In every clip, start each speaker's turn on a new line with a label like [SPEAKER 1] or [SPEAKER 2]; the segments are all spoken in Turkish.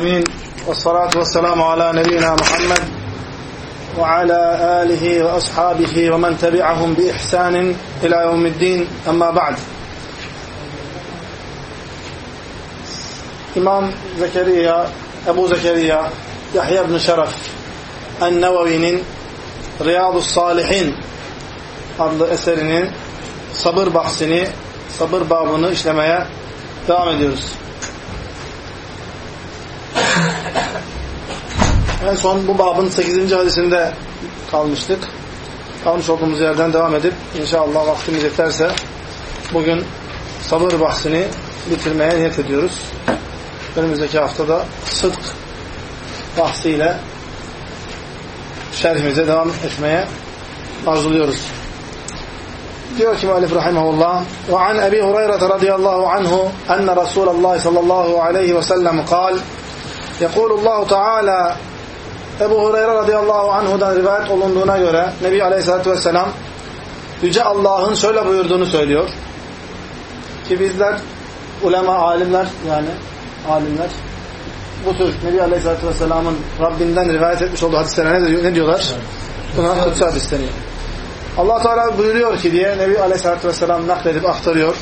[SPEAKER 1] Amin. Ve vesselamu ala nebiyyina Muhammed ve ala alihi ve ashabihi ve men tebi'ahum bi ihsanin ila yevmiddin. Amma ba'd. İmam Zekeriya, Ebu Zekeriya, Yahya ibn Şeref En-Nevevi'nin Riyadus Salihin adlı eserinin sabır bahsini, sabır babını işlemeye devam ediyoruz. En son bu babın 8. hadisinde kalmıştık. Kalmış olduğumuz yerden devam edip inşallah vaktimiz yeterse bugün sabır bahsini bitirmeye niyet ediyoruz. Önümüzdeki haftada sıdk bahsiyle şerhimize devam etmeye arzuluyoruz. Diyor ki muallif rahimahullah ve an Ebi Hureyre radıyallahu anhu enne Resulullah sallallahu aleyhi ve sellem kal Yekulullahu Teala Ebu Hureyre radıyallahu anhudan rivayet olunduğuna göre Nebi aleyhissalatü vesselam Yüce Allah'ın şöyle buyurduğunu söylüyor. Ki bizler ulema, alimler yani alimler bu tür Nebi aleyhissalatü vesselamın Rabbinden rivayet etmiş olduğu hadislere ne, ne diyorlar? Buna kutsu hadis deniyor. allah Teala buyuruyor ki diye Nebi aleyhissalatü vesselam nakledip aktarıyor.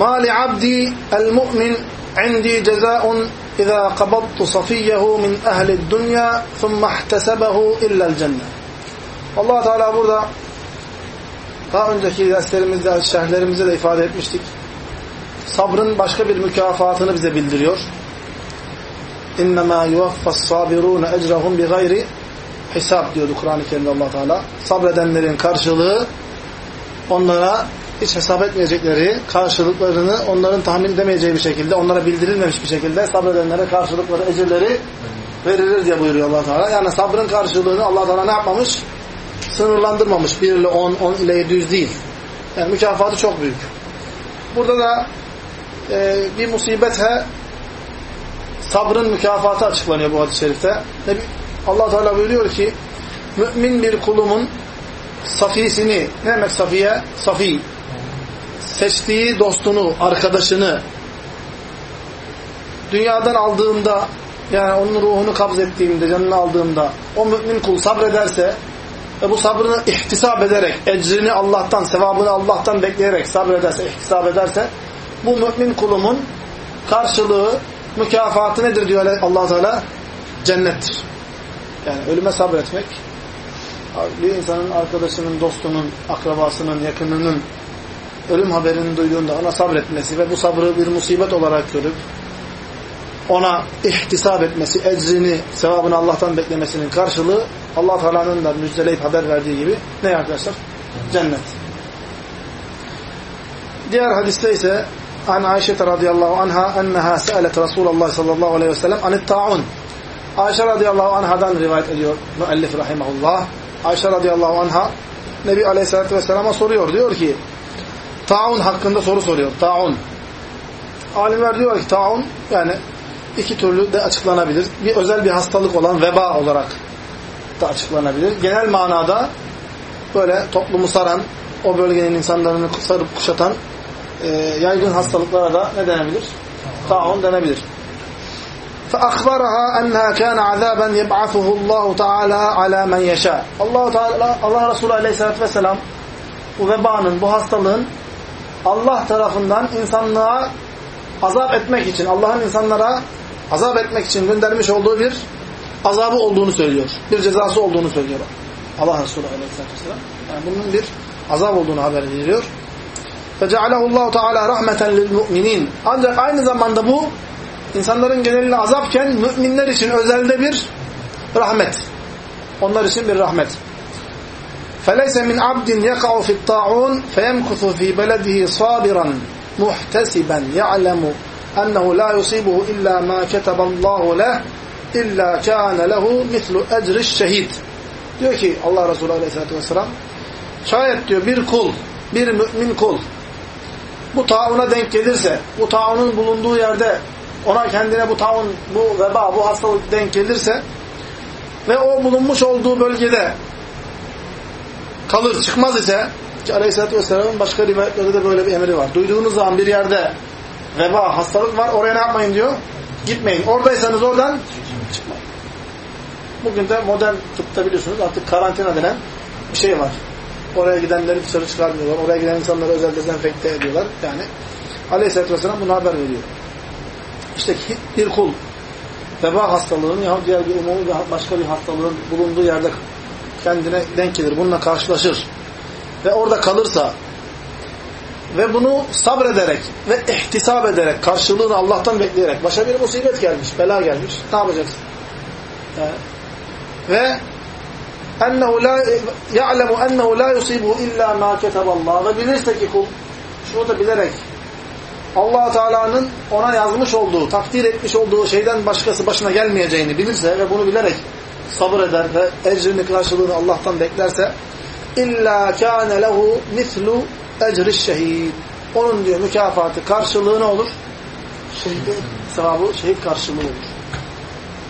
[SPEAKER 1] ما لعبدي المؤمن عندي جزاء إذا قبضت صفيه من أهل الدنيا ثم احتسبه إلا الجنة Allah Teala burada daha önceki derslerimizde, şerhlerimizde de ifade etmiştik. Sabrın başka bir mükafatını bize bildiriyor. İnnemâ yuvaffas sabirûne ecrahum bi gayri hesap diyordu Kur'an-ı Kerim'de Allah Teala. Sabredenlerin karşılığı onlara hiç hesap etmeyecekleri karşılıklarını onların tahmin edemeyeceği bir şekilde, onlara bildirilmemiş bir şekilde sabredenlere karşılıkları, ecirleri verilir diye buyuruyor allah Teala. Yani sabrın karşılığını allah Teala ne yapmamış? Sınırlandırmamış. 1 ile 10, 10 ile 700 değil. Yani mükafatı çok büyük. Burada da e, bir musibete sabrın mükafatı açıklanıyor bu hadis-i şerifte. allah Teala buyuruyor ki mümin bir kulumun safisini, ne demek safiye? Safi seçtiği dostunu, arkadaşını dünyadan aldığımda yani onun ruhunu kabz ettiğimde, canını aldığımda o mümin kul sabrederse ve bu sabrını ihtisap ederek, ecrini Allah'tan, sevabını Allah'tan bekleyerek sabrederse, ihtisap ederse bu mümin kulumun karşılığı, mükafatı nedir diyor allah Teala? Cennettir. Yani ölüme sabretmek, bir insanın arkadaşının, dostunun, akrabasının, yakınının ölüm haberini duyduğunda ona sabretmesi ve bu sabrı bir musibet olarak görüp ona ihtisap etmesi, ecrini, sevabını Allah'tan beklemesinin karşılığı Allah Teala'nın da müjdeleyip haber verdiği gibi ne arkadaşlar? Cennet. Diğer hadiste ise an Ayşe radıyallahu anha enneha se'alet Resulullah sallallahu aleyhi ve sellem anit ta'un. Ayşe radıyallahu anhadan rivayet ediyor müellif rahimahullah. Ayşe radıyallahu anha Nebi aleyhissalatü vesselama soruyor. Diyor ki Taun hakkında soru soruyor. Taun. Alimler diyor ki taun yani iki türlü de açıklanabilir. Bir özel bir hastalık olan veba olarak da açıklanabilir. Genel manada böyle toplumu saran, o bölgenin insanlarını sarıp kuşatan e, yaygın hastalıklara da ne denebilir? Taun denebilir. فأخبرها أنها كان عذابا يبعثه الله تعالى على من يشاء. Allah Teala Allah Resulü Aleyhisselatü Vesselam bu vebanın, bu hastalığın Allah tarafından insanlığa azap etmek için, Allah'ın insanlara azap etmek için göndermiş olduğu bir azabı olduğunu söylüyor. Bir cezası olduğunu söylüyor. Allah Resulü Aleyhisselatü Vesselam. Yani bunun bir azap olduğunu haber veriyor. فَجَعَلَهُ اللّٰهُ تَعَالَى رَحْمَةً لِلْمُؤْمِنِينَ Ancak aynı zamanda bu insanların geneline azapken müminler için özelde bir rahmet. Onlar için bir rahmet. فليس من عبد يقع في الطاعون فيمكث في بلده صابرا محتسبا يعلم أنه لا يصيبه إلا ما كتب الله له إلا كان له مثل أجر الشهيد diyor ki Allah Resulü Aleyhisselatü Vesselam şayet diyor bir kul, bir mümin kul bu tauna denk gelirse, bu taunun bulunduğu yerde ona kendine bu taun, bu veba, bu hastalık denk gelirse ve o bulunmuş olduğu bölgede kalır, çıkmaz ise ki Aleyhisselatü Vesselam'ın başka rivayetlerde de böyle bir emri var. Duyduğunuz zaman bir yerde veba, hastalık var, oraya ne yapmayın diyor? Gitmeyin. Oradaysanız oradan çıkmayın. Bugün de modern tıpta biliyorsunuz artık karantina denen bir şey var. Oraya gidenleri dışarı çıkarmıyorlar. Oraya giden insanları özel dezenfekte ediyorlar. Yani Aleyhisselatü Vesselam bunu haber veriyor. İşte bir kul veba hastalığının ya diğer bir umumi başka bir hastalığın bulunduğu yerde kendine denk gelir. Bununla karşılaşır. Ve orada kalırsa ve bunu sabrederek ve ihtisap ederek, karşılığını Allah'tan bekleyerek, başa bir musibet gelmiş, bela gelmiş. Ne yapacaksın? Yani, ve ennehu la ya'lemu ennehu la yusibu illa ma ketaballah ve bilirse ki kul şunu da bilerek allah Teala'nın ona yazmış olduğu, takdir etmiş olduğu şeyden başkası başına gelmeyeceğini bilirse ve bunu bilerek sabır eder ve ecrini karşılığını Allah'tan beklerse illa kâne lehu mislu ecriş şehid. Onun diyor mükafatı karşılığı ne olur? Şehit sevabı şehit karşılığı olur.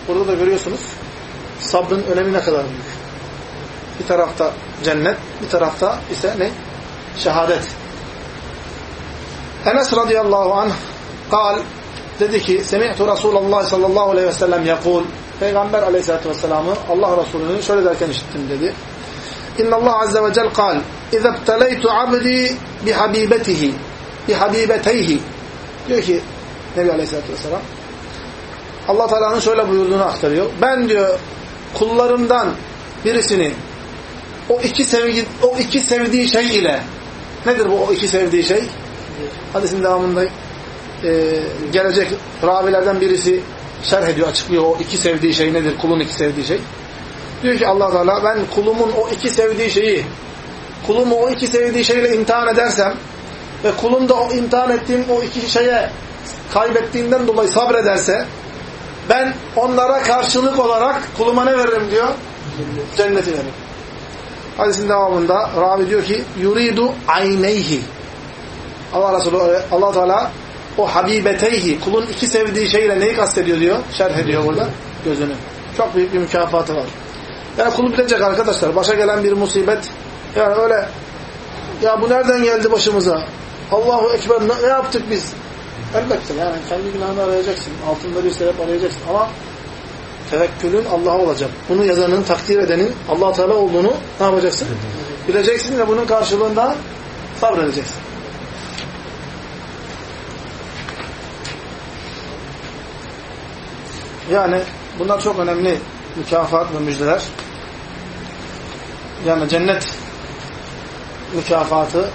[SPEAKER 1] Burada da görüyorsunuz sabrın önemi ne kadar büyük. Bir tarafta cennet, bir tarafta ise ne? Şehadet. Enes radıyallahu anh kal dedi ki Semi'tu Resulullah sallallahu aleyhi ve sellem yakul Peygamber aleyhissalatü vesselam'ı Allah Resulü'nü şöyle derken işittim dedi. İnna Allah azze ve cel kal İzâ bteleytu abdi bihabibetihi bihabibeteyhi diyor ki Nebi aleyhissalatü vesselam Allah Teala'nın şöyle buyurduğunu aktarıyor. Ben diyor kullarımdan birisini o iki sevgi o iki sevdiği şey ile nedir bu o iki sevdiği şey? Hadisin devamında e, gelecek ravilerden birisi şerh ediyor, açıklıyor o iki sevdiği şey nedir? Kulun iki sevdiği şey. Diyor ki allah Teala ben kulumun o iki sevdiği şeyi kulumu o iki sevdiği şeyle imtihan edersem ve kulum da o imtihan ettiğim o iki şeye kaybettiğinden dolayı sabrederse ben onlara karşılık olarak kuluma ne veririm diyor? Cenneti veririm. Hadisin devamında Rabi diyor ki yuridu ayneyhi Allah Resulü Allah Teala o habibeteyhi kulun iki sevdiği şeyle neyi kastediyor diyor? Şerh ediyor burada. Gözünü. Çok büyük bir mükafatı var. Yani kulu bilecek arkadaşlar. Başa gelen bir musibet yani öyle ya bu nereden geldi başımıza? Allahu Ekber ne, ne yaptık biz? Elbette yani kendi günahını arayacaksın. Altında bir sebep arayacaksın. Ama tevekkülün Allah'a olacak. Bunu yazanın, takdir edenin allah Teala olduğunu ne yapacaksın? Bileceksin ve bunun karşılığında sabredeceksin. Yani bunlar çok önemli mükafat ve müjdeler. Yani cennet mükafatı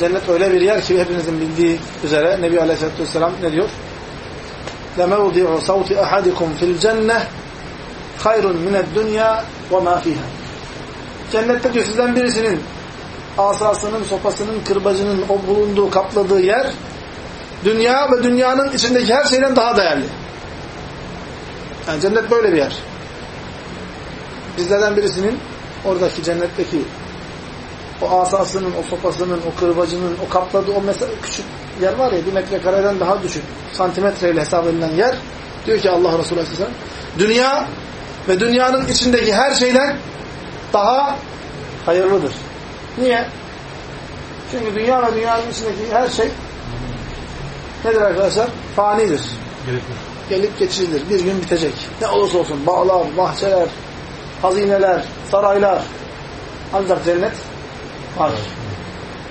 [SPEAKER 1] cennet öyle bir yer ki hepinizin bildiği üzere Nebi Aleyhisselatü Vesselam ne diyor? لَمَوْضِعُ صَوْتِ أَحَدِكُمْ فِي الْجَنَّةِ خَيْرٌ مِنَ الدُّنْيَا وَمَا فِيهَا Cennette diyor sizden birisinin asasının, sopasının, kırbacının o bulunduğu, kapladığı yer dünya ve dünyanın içindeki her şeyden daha değerli. Yani cennet böyle bir yer. Bizlerden birisinin oradaki cennetteki o asasının, o sopasının, o kırbacının, o kapladığı o mesela küçük yer var ya bir metrekareden daha düşük santimetreyle hesap edilen yer diyor ki Allah Resulü Aleyhisselam dünya ve dünyanın içindeki her şeyden daha hayırlıdır. Niye? Çünkü dünya ve dünyanın içindeki her şey nedir arkadaşlar? Fanidir. Gerekli. Gelip geçicidir. Bir gün bitecek. Ne olursa olsun bağlar, bahçeler, hazineler, saraylar. Ancak cennet var.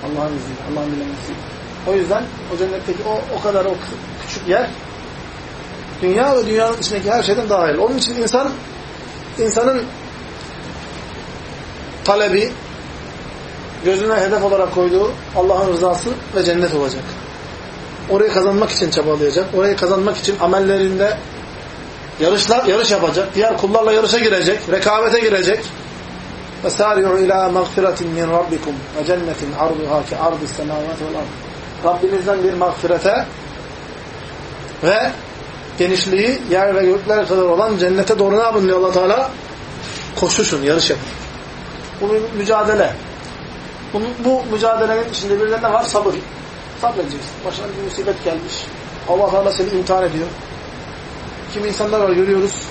[SPEAKER 1] Allah'ın izniyle, Allah'ın dilemesiyle. O yüzden o cennetteki o, o kadar o küçük yer dünya ve dünyanın içindeki her şeyden daha hayırlı. Onun için insan insanın talebi gözüne hedef olarak koyduğu Allah'ın rızası ve cennet olacak. Orayı kazanmak için çabalayacak. Orayı kazanmak için amellerinde yarışlar, yarış yapacak. Diğer kullarla yarışa girecek. Rekabete girecek. وَسَارِعُوا اِلَى مَغْفِرَةٍ مِنْ رَبِّكُمْ وَجَنَّةٍ عَرْضُهَا كَعَرْضِ السَّمَاوَاتِ وَالْأَرْضِ Rabbinizden bir mağfirete ve genişliği yer ve gökler kadar olan cennete doğru ne yapın diyor allah Teala? Koşuşun, yarış yapın. Bu bir mücadele. Bu, bu mücadelenin içinde bir ne var? Sabır. Sabredeceksin. Başına bir musibet gelmiş. Allah Teala seni imtihan ediyor. Kimi insanlar var görüyoruz.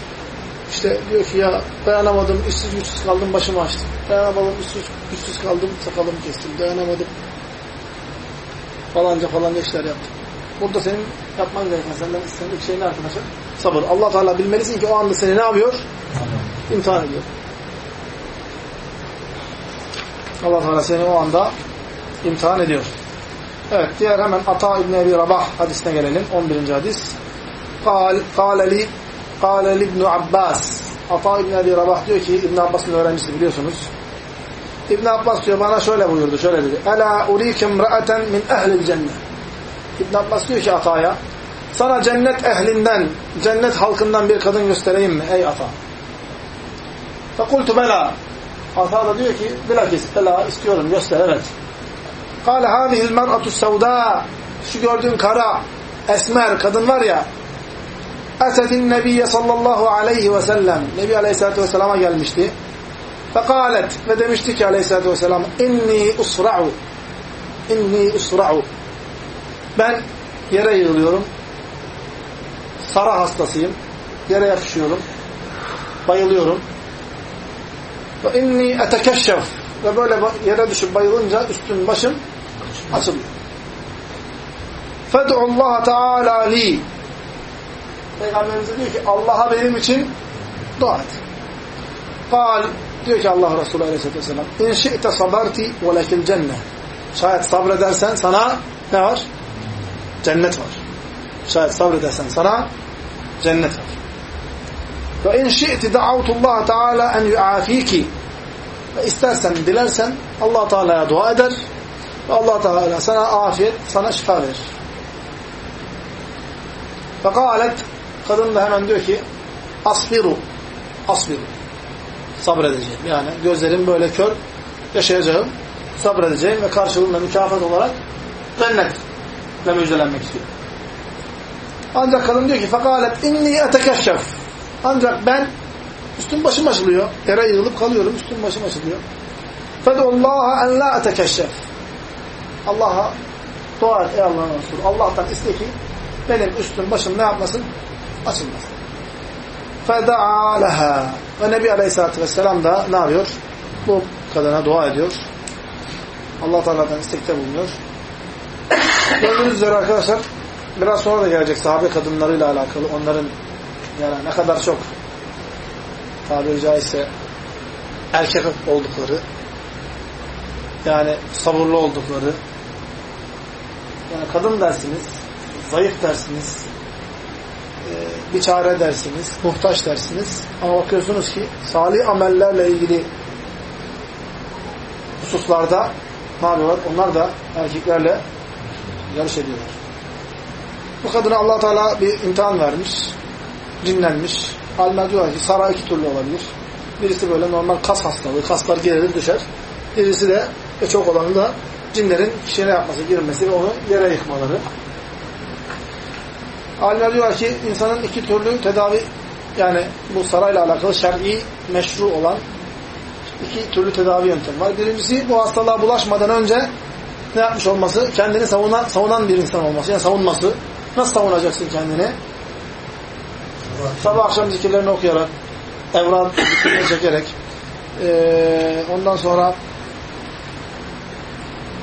[SPEAKER 1] İşte diyor ki ya dayanamadım, işsiz güçsüz kaldım, başımı açtım. Dayanamadım, işsiz güçsüz kaldım, sakalımı kestim. Dayanamadım. Falanca falanca işler yaptım. Burada senin yapman gereken, senden istendik şey ne arkadaşlar? Sabır. allah Teala bilmelisin ki o anda seni ne yapıyor? İmtihan ediyor. allah Teala seni o anda imtihan ediyor. Evet diğer hemen Ata İbni Ebi Rabah hadisine gelelim. 11. hadis. Kâleli Kâleli İbni Abbas Ata İbni Ebi Rabah diyor ki İbn Abbas'ın öğrencisi biliyorsunuz. İbn Abbas diyor bana şöyle buyurdu. Şöyle dedi. Ela urikum ra'aten min ehlil cennet. İbn Abbas diyor ki Ata'ya sana cennet ehlinden, cennet halkından bir kadın göstereyim mi ey Ata? Fekultu bela. Ata da diyor ki bilakis bela istiyorum göster evet. Kale hâzihil mer'atu sevdâ şu gördüğün kara, esmer kadın var ya etetin nebiyye sallallahu aleyhi ve sellem Nebi aleyhissalatü vesselama gelmişti. Fekalet ve demişti ki aleyhissalatü vesselam inni usra'u inni usra'u ben yere yığılıyorum. Sara hastasıyım. Yere yapışıyorum. Bayılıyorum. Ve inni etekeşşef ve böyle yere düşüp bayılınca üstüm başım açılıyor. Fed'u Allah Teala li Peygamberimiz diyor ki Allah'a benim için dua et. Kal diyor ki Allah Resulü Aleyhisselatü Vesselam şi'te sabarti ve lekil cennet Şayet sabredersen sana ne var? Cennet var. Şayet sabredersen sana cennet var. Ve in şi'ti da'avtullah Teala en yu'afiki ve istersen, dilersen Allah Teala'ya dua eder Allah Teala sana afiyet, sana şifa verir. Fekalet kadın da hemen diyor ki asbiru asbiru sabredeceğim. Yani gözlerim böyle kör yaşayacağım, sabredeceğim ve karşılığında mükafat olarak cennetle müjdelenmek istiyor. Ancak kadın diyor ki fekalet inni etekeşşef ancak ben üstüm başım açılıyor. Yere yığılıp kalıyorum. Üstüm başım açılıyor. Fedullaha en la etekeşşef Allah'a dua et ey Allah'ın Resulü. Allah'tan iste ki benim üstüm başım ne yapmasın? Açılmasın. Feda'a leha. Ve Nebi Aleyhisselatü Vesselam da ne yapıyor? Bu kadına dua ediyor. Allah Teala'dan istekte bulunuyor. Gördüğünüz üzere arkadaşlar biraz sonra da gelecek sahabe kadınlarıyla alakalı onların yani ne kadar çok tabiri caizse erkek oldukları yani sabırlı oldukları yani kadın dersiniz zayıf dersiniz bir çare dersiniz muhtaç dersiniz ama bakıyorsunuz ki salih amellerle ilgili hususlarda ne yapıyorlar? Onlar da erkeklerle yarış ediyorlar. Bu kadına allah Teala bir imtihan vermiş. Cinlenmiş. Alimler diyorlar ki sara iki türlü olabilir. Birisi böyle normal kas hastalığı. Kaslar gerilir düşer. Birisi de ve çok olanı da cinlerin kişiye yapması, girmesi ve onu yere yıkmaları. Alimler diyorlar ki insanın iki türlü tedavi yani bu sarayla alakalı şer'i meşru olan iki türlü tedavi yöntemi var. Birincisi bu hastalığa bulaşmadan önce ne yapmış olması? Kendini savunan, savunan bir insan olması. Yani savunması. Nasıl savunacaksın kendini? Sabah akşam zikirlerini okuyarak, evran çekerek, ee, ondan sonra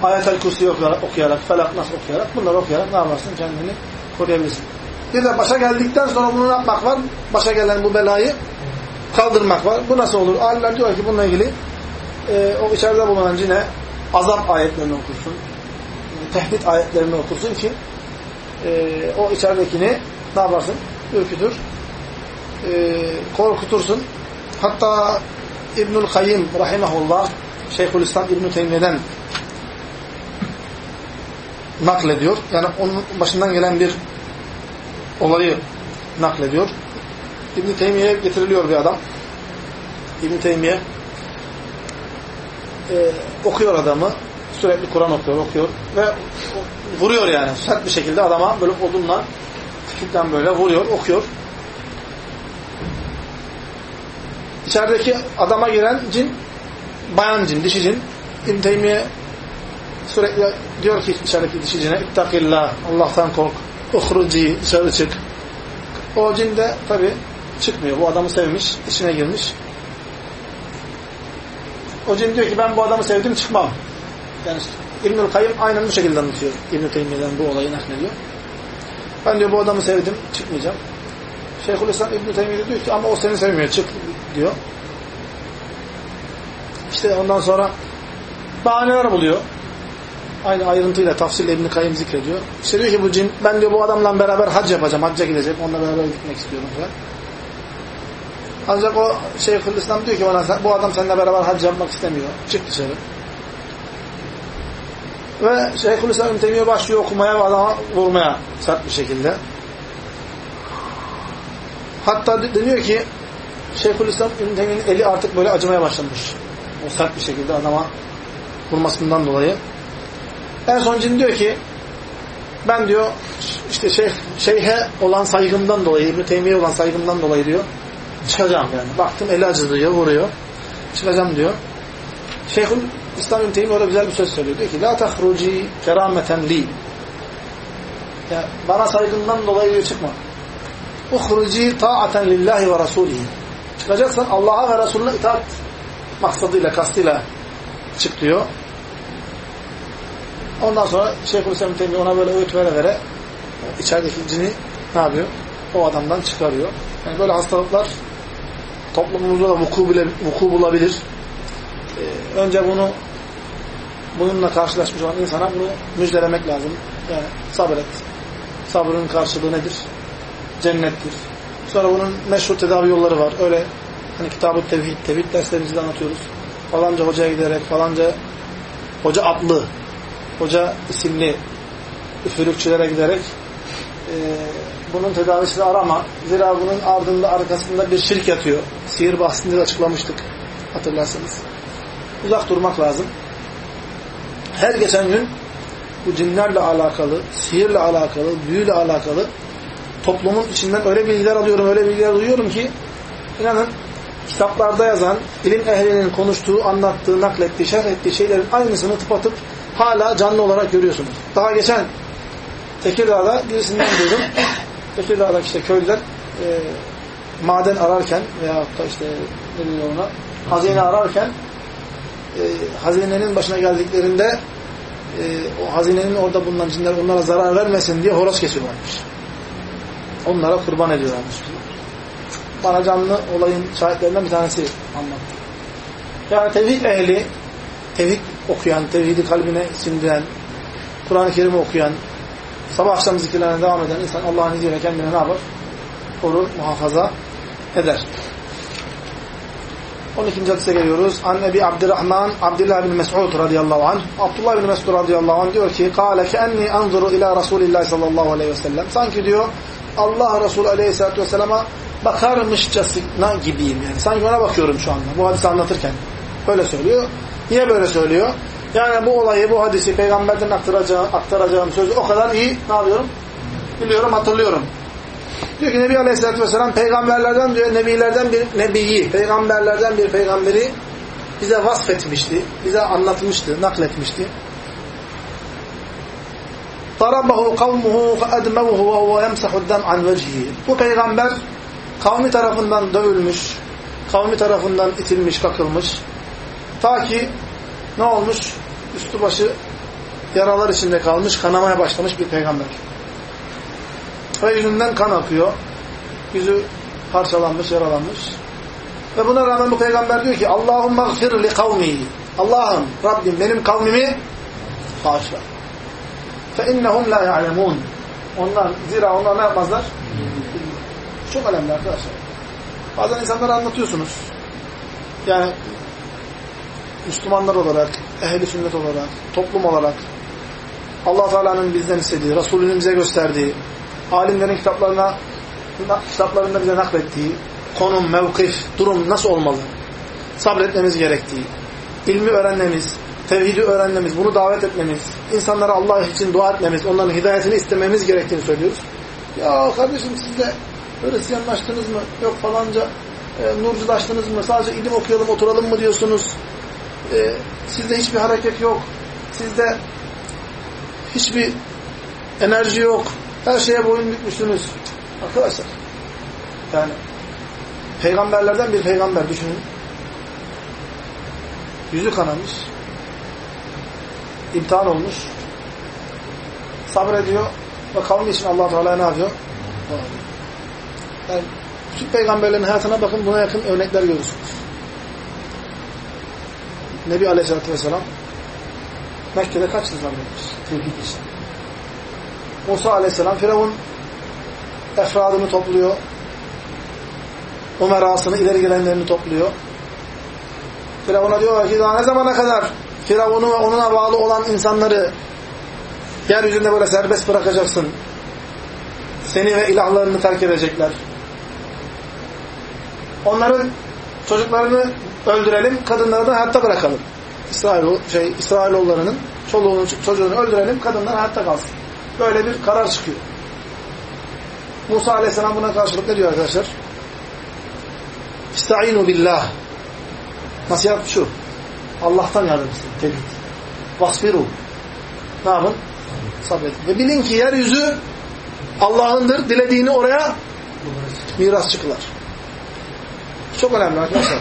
[SPEAKER 1] ayet-el kursi okuyarak, okuyarak, felak nasıl okuyarak, bunları okuyarak ne yaparsın? Kendini koruyabilirsin. Bir de başa geldikten sonra bunu yapmak var? Başa gelen bu belayı kaldırmak var. Bu nasıl olur? Alimler diyor ki bununla ilgili e, o içeride bulunan cine azap ayetlerini okursun. Tehdit ayetlerini okursun ki e, o içeridekini ne yaparsın? Ürkütür. E, korkutursun. Hatta İbnül Kayyim rahimahullah Şeyhülislam İbn-i Teymiye'den naklediyor. Yani onun başından gelen bir olayı naklediyor. İbn-i Teymiye'ye getiriliyor bir adam. İbn-i Teymiye e, okuyor adamı. Sürekli Kur'an okuyor, okuyor. Ve vuruyor yani. Sert bir şekilde adama böyle odunla fikirden böyle vuruyor, okuyor. İçerideki adama giren cin bayan cin, dişi cin. İbn Teymiye sürekli diyor ki içerideki dişi cine ittakillah, Allah'tan kork, uhruci, dışarı çık. O cin de tabi çıkmıyor. Bu adamı sevmiş, içine girmiş. O cin diyor ki ben bu adamı sevdim çıkmam. Yani İbnül Kayyım aynen bu şekilde anlatıyor. İbnül Kayyım'dan bu olayı naklediyor. Ben diyor bu adamı sevdim, çıkmayacağım. Şeyhülislam İbn-i Teymiye diyor ki ama o seni sevmiyor, çık diyor. İşte ondan sonra bahaneler buluyor. Aynı ayrıntıyla tafsirle İbn-i Kayyım zikrediyor. İşte diyor ki bu cin, ben diyor bu adamla beraber hac yapacağım, hacca gidecek, onunla beraber gitmek istiyorum falan. Ancak o Şeyhülislam diyor ki ona bu adam seninle beraber hac yapmak istemiyor. Çık dışarı. Ve Şeyhülislam İbn Teymiye başlıyor okumaya ve adama vurmaya sert bir şekilde. Hatta deniyor ki Şeyhülislam İbn Teymiye'nin eli artık böyle acımaya başlamış. O sert bir şekilde adama vurmasından dolayı. En son cin diyor ki ben diyor işte şeyh, şeyhe olan saygımdan dolayı, İbn Teymiye olan saygımdan dolayı diyor çıkacağım yani. Baktım eli acıdıyor, vuruyor. Çıkacağım diyor. Şeyhül İslam İbn Teymiye orada güzel bir söz söylüyor. Diyor ki La tahruci kerameten li. Yani bana saygından dolayı diyor çıkma. Uhruci ta'aten lillahi ve rasulihi. Çıkacaksan Allah'a ve Resulüne itaat maksadıyla, kastıyla çık diyor. Ondan sonra Şeyhülislam Teymiye ona böyle öğüt vere vere içerideki cini ne yapıyor? O adamdan çıkarıyor. Yani böyle hastalıklar toplumumuzda da vuku, bile, vuku bulabilir. Ee, önce bunu bununla karşılaşmış olan insana bunu müjdelemek lazım. Yani sabret. Sabrın karşılığı nedir? Cennettir. Sonra bunun meşhur tedavi yolları var. Öyle hani kitab-ı tevhid, tevhid derslerimizde anlatıyoruz. Falanca hocaya giderek, falanca hoca adlı, hoca isimli üfürükçülere giderek e, bunun tedavisini arama. Zira bunun ardında arkasında bir şirk yatıyor. Sihir bahsinde de açıklamıştık. Hatırlarsanız. Uzak durmak lazım. Her geçen gün bu cinlerle alakalı, sihirle alakalı, büyüyle alakalı toplumun içinden öyle bilgiler alıyorum, öyle bilgiler duyuyorum ki inanın kitaplarda yazan, ilim ehlinin konuştuğu, anlattığı, naklettiği, şerh ettiği şeylerin aynısını tıpatıp hala canlı olarak görüyorsunuz. Daha geçen Tekirdağ'da birisinden duydum. Tekirdağ'daki işte köylüler e, maden ararken veya da işte ne diyor ona hazine ararken e, hazinenin başına geldiklerinde e, o hazinenin orada bulunan cinler onlara zarar vermesin diye horoz kesiyorlarmış. Onlara kurban ediyorlarmış. Bana canlı olayın şahitlerinden bir tanesi anlattı. Yani tevhid ehli, tevhid okuyan, tevhidi kalbine sindiren, Kur'an-ı Kerim'i okuyan, sabah akşam zikirlerine devam eden insan Allah'ın izniyle kendine ne yapar? Korur, muhafaza eder. 12. hadise geliyoruz. An Ebi Abdurrahman Abdullah bin Mes'ud radıyallahu anh. Abdullah bin Mes'ud radıyallahu anh diyor ki "Kâle ke'enni anzuru ila Resulillah sallallahu aleyhi ve sellem." Sanki diyor Allah Resulü aleyhissalatu vesselama bakarmışçasına gibiyim yani. Sanki ona bakıyorum şu anda. Bu hadisi anlatırken. Böyle söylüyor. Niye böyle söylüyor? Yani bu olayı, bu hadisi peygamberden aktaracağım, aktaracağım sözü o kadar iyi ne yapıyorum? Biliyorum, hatırlıyorum. Diyor ki Nebi Aleyhisselatü Vesselam peygamberlerden diyor, nebilerden bir nebiyi, peygamberlerden bir peygamberi bize vasfetmişti, bize anlatmıştı, nakletmişti. Tarabahu kavmuhu feedmevuhu ve huve yemsahu dem an vecihi. Bu peygamber kavmi tarafından dövülmüş, kavmi tarafından itilmiş, kakılmış. Ta ki ne olmuş? Üstü başı yaralar içinde kalmış, kanamaya başlamış bir peygamber. Ve yüzünden kan akıyor. Yüzü parçalanmış, yaralanmış. Ve buna rağmen bu peygamber diyor ki Allahümme gfir li kavmi. Allah'ım, Rabbim benim kavmimi bağışla. Fe innehum la ya'lemun. Onlar, zira onlar ne yapmazlar? Çok önemli arkadaşlar. Bazen insanlara anlatıyorsunuz. Yani Müslümanlar olarak, ehli sünnet olarak, toplum olarak Allah Teala'nın bizden istediği, Resulünün bize gösterdiği, alimlerin kitaplarına kitaplarında bize naklettiği konum, mevkif, durum nasıl olmalı? Sabretmemiz gerektiği, ilmi öğrenmemiz, tevhidi öğrenmemiz, bunu davet etmemiz, insanlara Allah için dua etmemiz, onların hidayetini istememiz gerektiğini söylüyoruz. Ya kardeşim siz de Hristiyanlaştınız mı? Yok falanca e, nurculaştınız mı? Sadece ilim okuyalım, oturalım mı diyorsunuz? E, sizde hiçbir hareket yok. Sizde hiçbir enerji yok. Her şeye boyun bükmüşsünüz. Arkadaşlar yani Peygamberlerden bir peygamber düşünün. Yüzü kanamış. imtihan olmuş. Sabrediyor ve kavmi için allah Teala ne yapıyor? Yani bütün peygamberlerin hayatına bakın buna yakın örnekler görürsünüz. Nebi Aleyhisselatü Vesselam Mekke'de kaç yıl sabretmiş? Tevhid için. Musa Aleyhisselam Firavun efradını topluyor. Umerasını, ileri gelenlerini topluyor. Firavun'a diyor ki daha ne zamana kadar Firavun'u ve onuna bağlı olan insanları yeryüzünde böyle serbest bırakacaksın. Seni ve ilahlarını terk edecekler. Onların çocuklarını öldürelim, kadınları da hayatta bırakalım. İsrail şey İsrailoğullarının çoluğunu çocuğunu öldürelim, kadınlar hayatta kalsın. Böyle bir karar çıkıyor. Musa Aleyhisselam buna karşılık ne diyor arkadaşlar? İsta'inu billah. Nasihat şu. Allah'tan yardım isteyin. Tevhid. Vasfiru. Ne yapın? Sabredin. Ve bilin ki yeryüzü Allah'ındır. Dilediğini oraya miras çıkılar. Çok önemli arkadaşlar.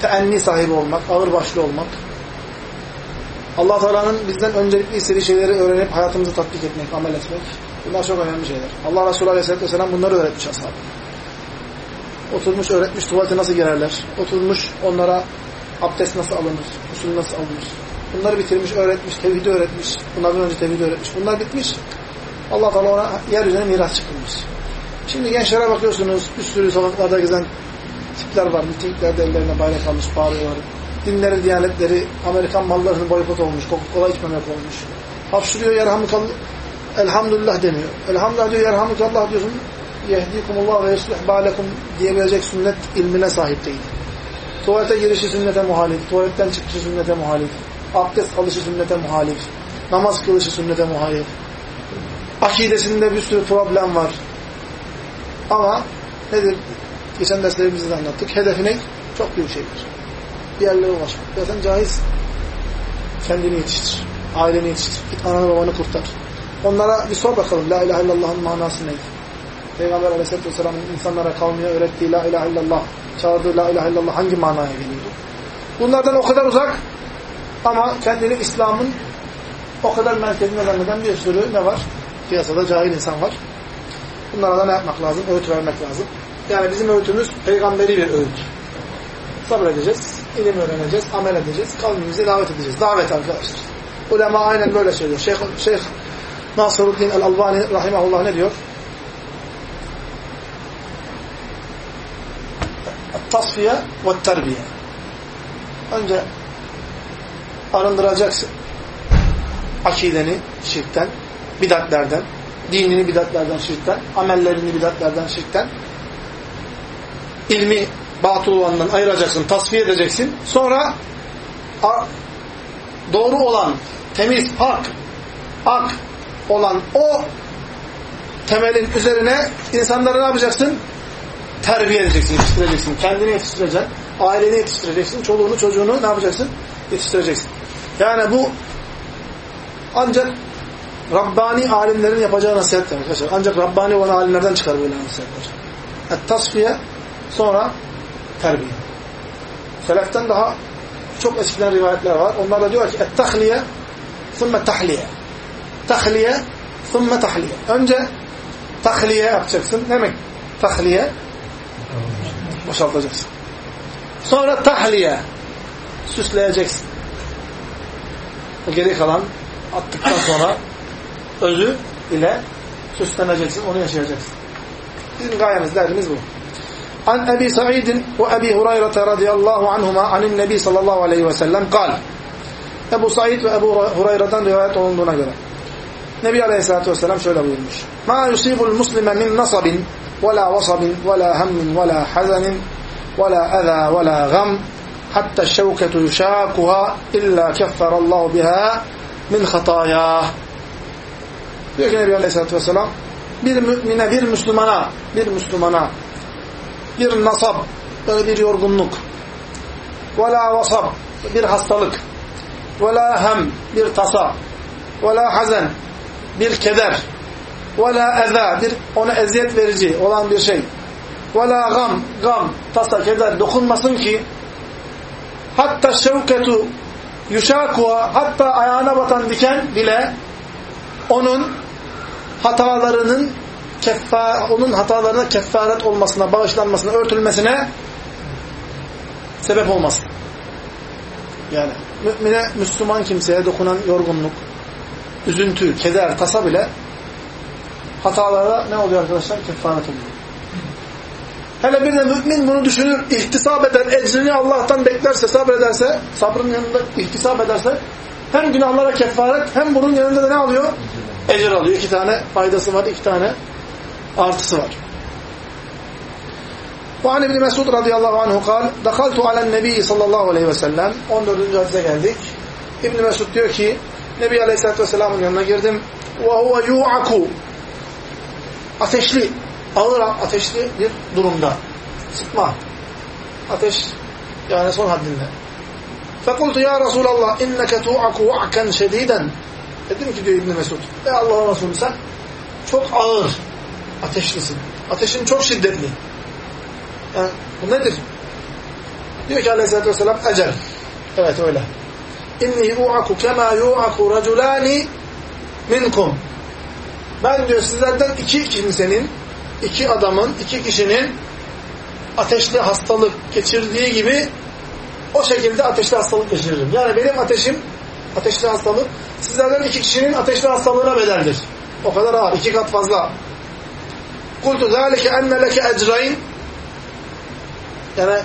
[SPEAKER 1] Teenni sahibi olmak, ağırbaşlı olmak. allah Teala'nın bizden öncelikli istediği şeyleri öğrenip hayatımızı tatbik etmek, amel etmek. Bunlar çok önemli şeyler. Allah Resulü Aleyhisselatü Vesselam bunları öğretmiş ashabı. Oturmuş öğretmiş tuvalete nasıl girerler. Oturmuş onlara abdest nasıl alınır, usul nasıl alınır. Bunları bitirmiş, öğretmiş, tevhidi öğretmiş. Bunlardan önce tevhidi öğretmiş. Bunlar bitmiş. Allah Teala ona yeryüzüne miras çıkılmış. Şimdi gençlere bakıyorsunuz, bir sürü sokaklarda gezen tipler var. Mitinglerde ellerine bayrak almış, bağırıyorlar. Dinleri, diyanetleri, Amerikan mallarının boykot olmuş, Coca-Cola içmemek olmuş. Hapşırıyor, yerhamdülillah, elhamdülillah demiyor. Elhamdülillah diyor, yerhamdülillah diyorsun. Yehdikumullah ve yuslih ba'lekum diyebilecek sünnet ilmine sahip değil. Tuvalete girişi sünnete muhalif, tuvaletten çıkışı sünnete muhalif, abdest alışı sünnete muhalif, namaz kılışı sünnete muhalif. Akidesinde bir sürü problem var. Ama nedir? Geçen derslerimizde de anlattık. Hedefi ne? Çok büyük şeydir. Bir yerlere ulaşmak. Zaten caiz kendini yetiştir. Aileni yetiştir. Git ananı babanı kurtar. Onlara bir sor bakalım. La ilahe illallah'ın manası neydi? Peygamber aleyhisselatü vesselamın insanlara kavmiye öğrettiği la ilahe illallah, çağırdığı la ilahe illallah hangi manaya geliyordu? Bunlardan o kadar uzak ama kendini İslam'ın o kadar merkezine zanneden bir sürü ne var? Piyasada cahil insan var. Bunlara da ne yapmak lazım? Öğüt vermek lazım. Yani bizim öğütümüz peygamberi bir öğüt. Sabredeceğiz, ilim öğreneceğiz, amel edeceğiz, kavmimizi davet edeceğiz. Davet arkadaşlar. Ulema aynen böyle söylüyor. Şeyh, Şeyh Nasruddin el-Albani rahimahullah ne diyor? tasfiye ve terbiye. Önce arındıracaksın akideni şirkten, bidatlerden, dinini bidatlerden, şirkten, amellerini bidatlerden, şirkten, ilmi batıl olandan ayıracaksın, tasfiye edeceksin. Sonra doğru olan, temiz, pak, ak olan o temelin üzerine insanları ne yapacaksın? terbiye edeceksin, yetiştireceksin. Kendini yetiştireceksin, aileni yetiştireceksin, çoluğunu, çocuğunu ne yapacaksın? Yetiştireceksin. Yani bu ancak Rabbani alimlerin yapacağı nasihatler. Ancak Rabbani olan alimlerden çıkar böyle nasihatler. Et-tasfiye sonra terbiye. Seleften daha çok eskiden rivayetler var. Onlar da diyor ki et-tahliye thumme tahliye. Tahliye thumme tahliye. Önce tahliye yapacaksın. Ne demek tahliye? boşaltacaksın. Sonra tahliye süsleyeceksin. O geri kalan attıktan sonra özü ile süsleneceksin, onu yaşayacaksın. Bizim gayemiz, derdimiz bu. An Ebi Sa'idin ve Ebi Hureyre radıyallahu anhuma anin Nebi sallallahu aleyhi ve sellem kal. Ebu Said ve Ebu Hureyre'den rivayet olunduğuna göre. Nebi aleyhissalatü vesselam şöyle buyurmuş. Ma yusibul muslime min nasabin ولا وصب ولا هم ولا حزن ولا أذى ولا غم حتى الشوكة يشاكها إلا كفر الله بها min hataya. Diyor ki Nebi Aleyhisselatü Vesselam bir mümine, bir Müslümana, bir Müslümana bir nasab, böyle bir yorgunluk ve la vasab, bir hastalık ve la hem, bir tasa ve la hazen, bir keder ve la eza bir ona eziyet verici olan bir şey ve la gam, gam, tasa, keder dokunmasın ki hatta şevketu yuşakua hatta ayağına batan diken bile onun hatalarının keffa, onun hatalarına kefaret olmasına, bağışlanmasına, örtülmesine sebep olmasın. Yani mümine, Müslüman kimseye dokunan yorgunluk, üzüntü, keder, tasa bile hatalara ne oluyor arkadaşlar? Kefaret oluyor. Hele bir de mümin bunu düşünür, ihtisap eder, ecrini Allah'tan beklerse, sabrederse, sabrın yanında ihtisap ederse hem günahlara kefaret hem bunun yanında da ne alıyor? Ecir alıyor. İki tane faydası var, iki tane artısı var. وعن ابن مسعود رضي الله عنه قال دخلت على النبي sallallahu aleyhi ve sellem 14. hadise geldik. İbn Mesud diyor ki Nebi Aleyhisselatü Vesselam'ın yanına girdim. وَهُوَ يُعَكُ Ateşli, ağır ateşli bir durumda. Sıkma. Ateş yani son haddinde. فَقُلْتُ يَا رَسُولَ اللّٰهِ اِنَّكَ تُعَكُ وَعْكًا شَد۪يدًا Dedim ki diyor İbn Mesud. Ey Allah'ın Resulü sen çok ağır ateşlisin. Ateşin çok şiddetli. Yani bu nedir? Diyor ki aleyhissalatü vesselam ecel. Evet öyle. İnni u'aku kema yu'aku raculani minkum. Ben diyor sizlerden iki kimsenin, iki adamın, iki kişinin ateşli hastalık geçirdiği gibi o şekilde ateşli hastalık geçiririm. Yani benim ateşim, ateşli hastalık, sizlerden iki kişinin ateşli hastalığına bedeldir. O kadar ağır, iki kat fazla. Kultu zâleke enne leke ecrayn Yani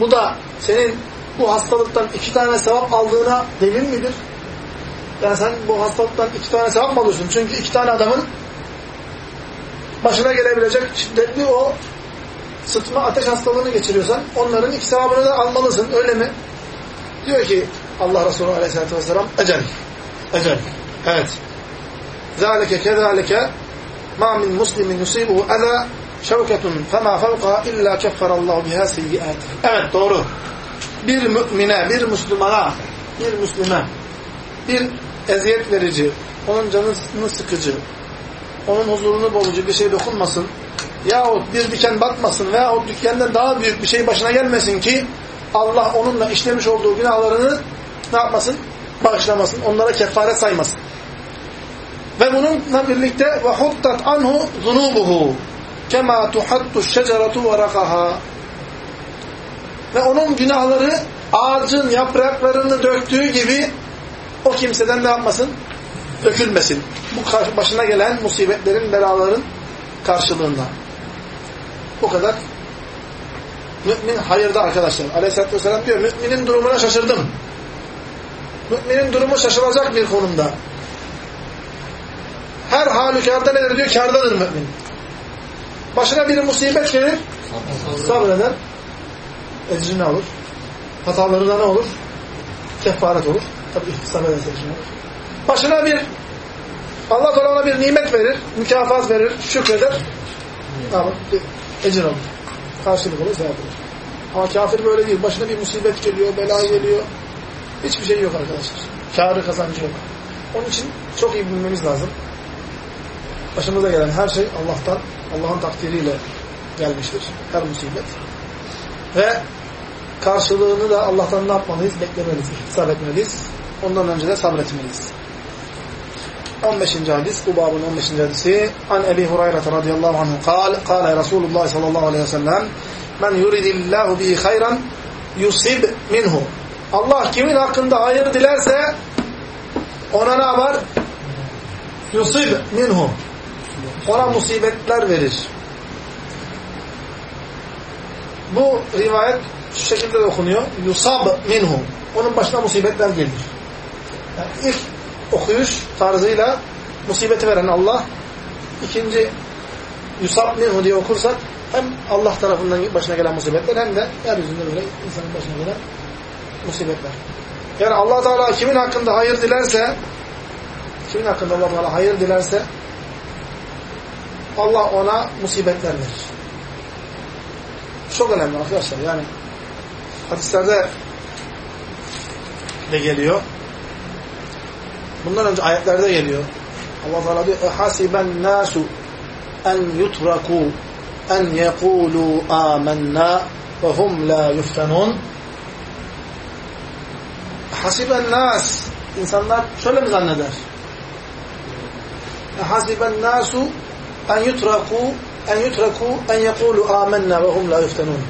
[SPEAKER 1] bu da senin bu hastalıktan iki tane sevap aldığına delil midir? Yani sen bu hastalıktan iki tane sevap mı alıyorsun? Çünkü iki tane adamın başına gelebilecek şiddetli o sıtma ateş hastalığını geçiriyorsan onların iki sevabını da almalısın. Öyle mi? Diyor ki Allah Resulü Aleyhisselatü vesselam ecel. Ecel. Evet. Zâleke kezâleke مَا مِنْ مُسْلِمٍ يُصِيبُهُ اَذَا şevketun fema fevka illa kefferallahu biha seyyiat. Evet doğru. Bir mümine, bir Müslümana, bir Müslüme bir eziyet verici, onun canını sıkıcı, onun huzurunu bozucu bir şey dokunmasın yahut bir diken batmasın veyahut dükkandan daha büyük bir şey başına gelmesin ki Allah onunla işlemiş olduğu günahlarını ne yapmasın? Bağışlamasın. Onlara kefaret saymasın. Ve bununla birlikte ve huttat anhu zunubuhu kema tuhattu şeceretu ve ve onun günahları ağacın yapraklarını döktüğü gibi o kimseden ne yapmasın? Dökülmesin. Bu başına gelen musibetlerin, belaların karşılığında. O kadar mümin hayırda arkadaşlar. Aleyhisselatü Vesselam diyor, müminin durumuna şaşırdım. Müminin durumu şaşılacak bir konumda. Her halükarda nedir diyor? Kardadır mümin. Başına bir musibet gelir, sabreder, ecrini alır. Hatalarına ne olur? Kefaret olur. Tabi ihtisap ederse ecrini alır. Başına bir Allah Teala ona bir nimet verir, mükafat verir, şükreder. Ama ecir alır. Karşılık olur, sevap olur. Ama kafir böyle değil. Başına bir musibet geliyor, bela geliyor. Hiçbir şey yok arkadaşlar. Kârı kazancı yok. Onun için çok iyi bilmemiz lazım. Başımıza gelen her şey Allah'tan, Allah'ın takdiriyle gelmiştir. Her musibet. Ve karşılığını da Allah'tan ne yapmalıyız? Beklemeliyiz, ihtisap etmeliyiz. Ondan önce de sabretmeliyiz. 15. hadis, bu babın 15. hadisi. An Ebi Hureyre radıyallahu anhu kal, kale Resulullah sallallahu aleyhi ve sellem men yuridillahu bihi hayran yusib minhu. Allah kimin hakkında hayır dilerse ona ne yapar? Yusib minhu. Ona musibetler verir. Bu rivayet şu şekilde de okunuyor. Yusab minhu. Onun başına musibetler gelir. Yani ilk okuyuş tarzıyla musibeti veren Allah. İkinci Yusab minhu diye okursak hem Allah tarafından başına gelen musibetler hem de yeryüzünde böyle insanın başına gelen musibetler. Yani allah Teala kimin hakkında hayır dilerse kimin hakkında allah Teala hayır dilerse Allah ona musibetler verir. Çok önemli arkadaşlar. Yani hadislerde de geliyor. Bundan önce ayetlerde geliyor. Allah Teala diyor: "Hasiben nasu en yutraku en yekulu amennâ ve hum la yuftenun." Hasiben nas insanlar şöyle mi zanneder? Hasiben nasu en yutraku en yutraku en yekulu amennâ ve hum la yuftenûn.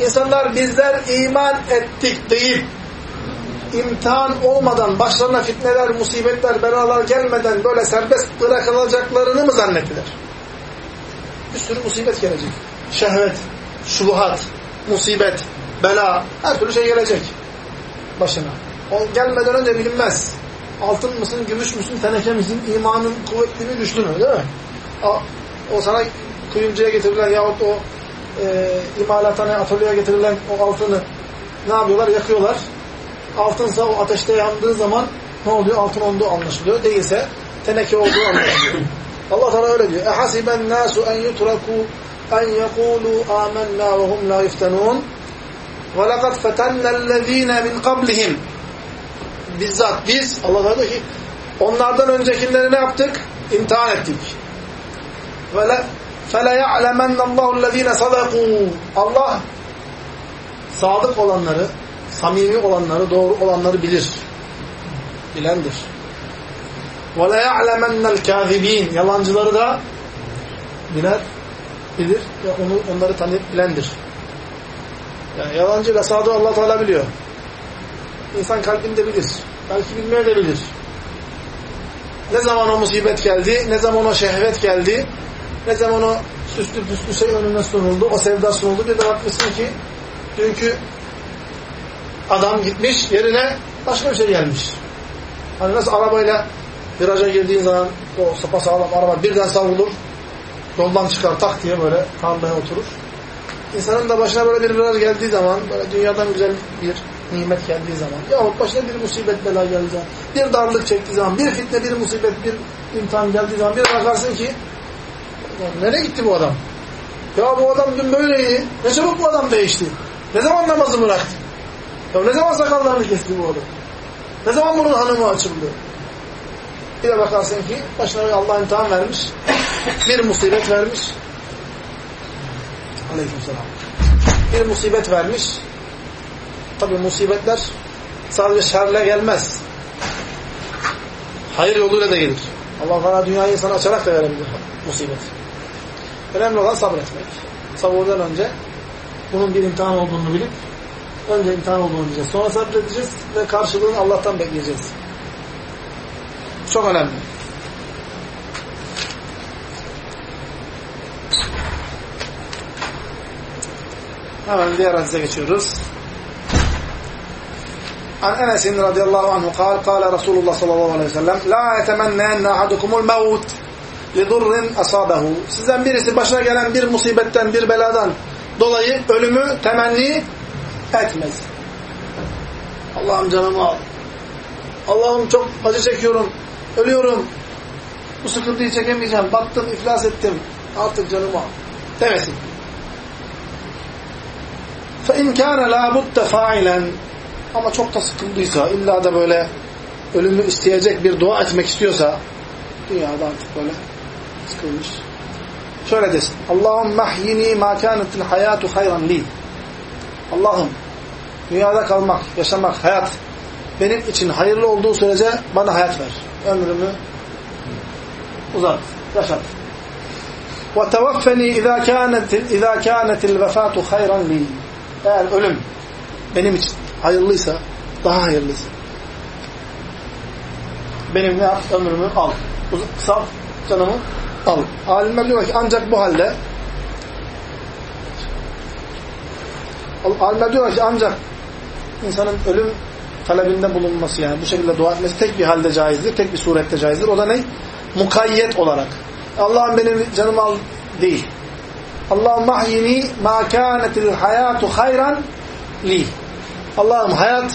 [SPEAKER 1] İnsanlar bizler iman ettik deyip imtihan olmadan, başlarına fitneler, musibetler, belalar gelmeden böyle serbest bırakılacaklarını mı zannettiler? Bir sürü musibet gelecek. Şehvet, şubuhat, musibet, bela, her türlü şey gelecek başına. O gelmeden önce bilinmez. Altın mısın, gümüş müsün, teneke misin, imanın kuvvetli mi, güçlü mü değil mi? O, o sana kuyumcuya getirilen yahut o e, imalathane, atölyeye getirilen o altını ne yapıyorlar? Yakıyorlar. Altınsa o ateşte yandığı zaman ne oluyor? Altın olduğu anlaşılıyor. Değilse teneke olduğu anlaşılıyor. Allah Teala öyle diyor. اَحَسِبَ النَّاسُ اَنْ يُتْرَكُوا اَنْ يَقُولُوا آمَنَّا وَهُمْ لَا يُفْتَنُونَ وَلَقَدْ فَتَنَّ الَّذ۪ينَ مِنْ قَبْلِهِمْ Bizzat biz, Allah Teala diyor ki onlardan öncekileri ne yaptık? İmtihan ettik. فَلَيَعْلَمَنَّ اللّٰهُ الَّذ۪ينَ صَدَقُوا Allah sadık olanları, samimi olanları, doğru olanları bilir. Bilendir. وَلَيَعْلَمَنَّ الْكَاذِب۪ينَ Yalancıları da bilir, bilir ve onu onları tanıyıp bilendir. Yani yalancı ile sadığı Allah Teala biliyor. İnsan kalbinde bilir. Belki bilmeye de bilir. Ne zaman o musibet geldi, ne zaman o şehvet geldi, ne zaman o süslü püslü şey önüne sunuldu, o sevda sunuldu. Bir de bakmışsın ki dünkü adam gitmiş, yerine başka bir şey gelmiş. Hani nasıl arabayla viraja girdiğin zaman o sapasağlam araba birden savrulur, yoldan çıkar tak diye böyle tarlaya oturur. İnsanın da başına böyle bir viraj geldiği zaman, böyle dünyadan güzel bir nimet geldiği zaman, yahut başına bir musibet bela geldiği zaman, bir darlık çektiği zaman, bir fitne, bir musibet, bir imtihan geldiği zaman bir bakarsın ki nereye gitti bu adam? Ya bu adam dün böyleydi. Ne çabuk bu adam değişti. Ne zaman namazı bıraktı? Ya ne zaman sakallarını kesti bu adam? Ne zaman bunun hanımı açıldı? Bir de bakarsın ki başına Allah imtihan vermiş. Bir musibet vermiş. Aleykümselam. Bir musibet vermiş. Tabi musibetler sadece şerle gelmez. Hayır yoluyla da gelir. Allah Teala dünyayı insana açarak da verebilir musibet. Önemli olan sabretmek. Sabırdan önce bunun bir imtihan olduğunu bilip önce imtihan olduğunu bileceğiz. Sonra sabredeceğiz ve karşılığını Allah'tan bekleyeceğiz. Çok önemli. Hemen diğer hadise geçiyoruz. An Enes'in radıyallahu anhu kal, kale Resulullah sallallahu aleyhi ve sellem La yetemennenne ahadukumul mevut lidurrin asabehu. Sizden birisi başına gelen bir musibetten, bir beladan dolayı ölümü temenni etmez. Allah'ım canımı al. Allah'ım çok acı çekiyorum. Ölüyorum. Bu sıkıntıyı çekemeyeceğim. Battım, iflas ettim. Artık canımı al. Demesin. فَاِنْ كَانَ لَا بُدَّ فَاِلًا Ama çok da sıkıldıysa, illa da böyle ölümü isteyecek bir dua etmek istiyorsa, dünyada artık böyle sıkılmış. Şöyle desin. Allahum mahyini ma kanetil hayatu hayran li. Allah'ım dünyada kalmak, yaşamak, hayat benim için hayırlı olduğu sürece bana hayat ver. Ömrümü uzat, yaşat. Ve tevaffeni izâ kânetil, izâ kânetil vefâtu hayran li. Eğer ölüm benim için hayırlıysa, daha hayırlısı. Benim ne yap? Ömrümü al. Kısalt canımı al. Alimler diyor ki ancak bu halde alimler diyor ki ancak insanın ölüm talebinde bulunması yani bu şekilde dua etmesi tek bir halde caizdir, tek bir surette caizdir. O da ne? Mukayyet olarak. Allah'ım benim canımı al değil. Allah'ım mahyini ma kânetil hayatu hayran li. Allah'ım hayat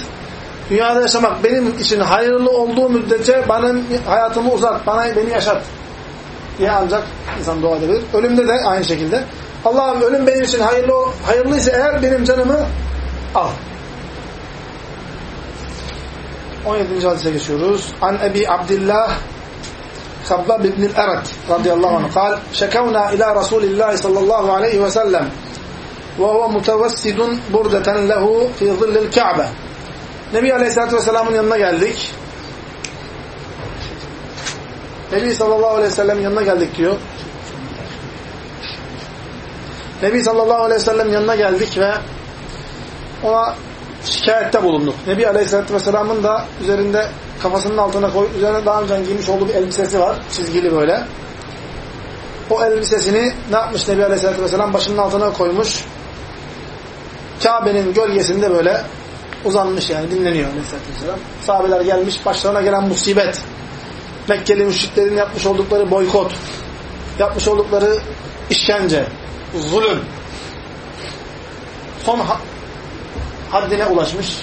[SPEAKER 1] dünyada yaşamak benim için hayırlı olduğu müddetçe benim hayatımı uzat, bana beni yaşat diye ancak insan dua edebilir. Ölümde de aynı şekilde. Allah'ım ölüm benim için hayırlı hayırlıysa eğer benim canımı al. 17. hadise geçiyoruz. An Ebi Abdillah Kabbab ibn el-Erat radıyallahu anh kal şekavna ila Resulillah sallallahu aleyhi ve sellem ve huve mutevessidun burdeten lehu fi zillil Ka'be Nebi Aleyhisselatü Vesselam'ın yanına geldik. Nebi sallallahu aleyhi ve sellem yanına geldik diyor. Nebi sallallahu aleyhi ve sellem yanına geldik ve ona şikayette bulunduk. Nebi aleyhisselatü vesselamın da üzerinde kafasının altına koy, üzerine daha önce giymiş olduğu bir elbisesi var. Çizgili böyle. O elbisesini ne yapmış Nebi aleyhisselatü vesselam? Başının altına koymuş. Kabe'nin gölgesinde böyle uzanmış yani dinleniyor aleyhisselatü vesselam. Sahabeler gelmiş, başlarına gelen musibet. Mekkeli müşriklerin yapmış oldukları boykot, yapmış oldukları işkence, zulüm, son haddine ulaşmış.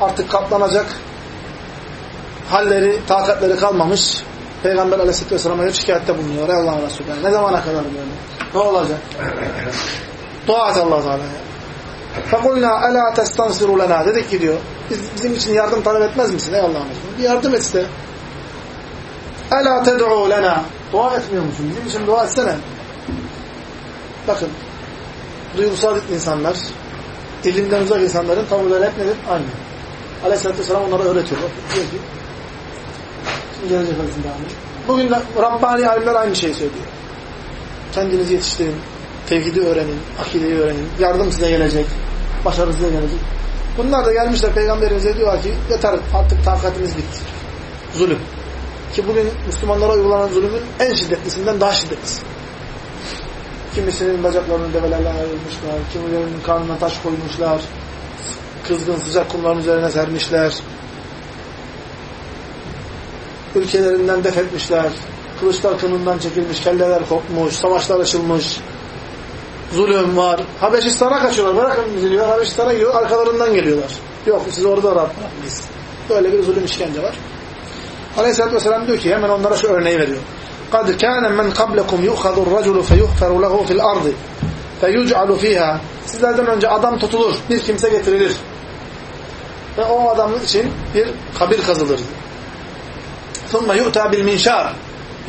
[SPEAKER 1] Artık katlanacak halleri, takatleri kalmamış. Peygamber aleyhisselatü vesselam'a şikayette bulunuyor. Ey Allah'ın Resulü. Ne zamana kadar böyle? Ne olacak? Dua et Allah Teala'ya. فَقُلْنَا اَلَا تَسْتَنْصِرُ لَنَا Dedik ki diyor, biz, bizim için yardım talep etmez misin ey Allah'ın Resulü? Bir yardım et Ela ted'u lena. Dua etmiyor musun? Bizim için dua etsene. Bakın, duygusal insanlar, ilimden uzak insanların tavırları hep nedir? Aynı. Aleyhisselatü Vesselam onlara öğretiyor. Diyor ki, şimdi gelecek hadisin devamı. Bugün de Rabbani alimler aynı şeyi söylüyor. Kendinizi yetiştirin, tevhidi öğrenin, akideyi öğrenin, yardım size gelecek, başarı size gelecek. Bunlar da gelmişler Peygamberimize diyorlar ki yeter artık takatimiz bitti. Zulüm. Ki bugün Müslümanlara uygulanan zulümün en şiddetlisinden daha şiddetlisi. Kimisinin bacaklarını develerle ayrılmışlar, kimilerinin karnına taş koymuşlar, kızgın sıcak kumların üzerine sermişler, ülkelerinden def etmişler, kılıçlar kınından çekilmiş, kelleler kopmuş, savaşlar açılmış, zulüm var. Habeşistan'a kaçıyorlar, bırakın bizi diyor, Habeşistan'a gidiyor, arkalarından geliyorlar. Yok siz orada rahat biz. Böyle bir zulüm işkence var. Aleyhisselatü Vesselam diyor ki, hemen onlara şu örneği veriyor. قَدْ كَانَ مَنْ قَبْلَكُمْ يُؤْخَذُ الرَّجُلُ فَيُحْفَرُ لَهُ فِي الْأَرْضِ فَيُجْعَلُ ف۪يهَا Sizlerden önce adam tutulur, bir kimse getirilir. Ve o adamın için bir kabir kazılır. ثُمَّ يُؤْتَى بِالْمِنْشَارِ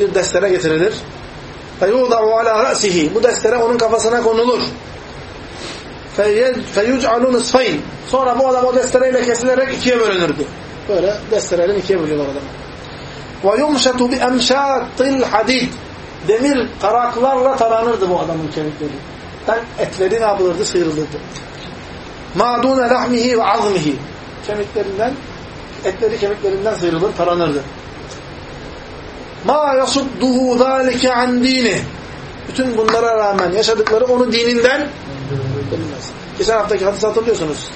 [SPEAKER 1] Bir destere getirilir. فَيُوضَعُ عَلَى رَأْسِهِ Bu destere onun kafasına konulur. فَيُجْعَلُ نِصْفَيْنِ Sonra bu adam o destereyle kesilerek ikiye bölünürdü. Böyle destereyle ikiye bölüyorlar adamı. وَيُمْشَتُ بِاَمْشَاتِ الْحَدِيدِ Demir taraklarla taranırdı bu adamın kemikleri. Yani etleri ne yapılırdı? Sıyrılırdı. مَا دُونَ لَحْمِهِ وَعَظْمِهِ Kemiklerinden, etleri kemiklerinden sıyrılır, taranırdı. مَا يَصُدُّهُ ذَٰلِكَ عَنْ دِينِ Bütün bunlara rağmen yaşadıkları onu dininden bilmez. Geçen haftaki hadisi hatırlıyorsunuz.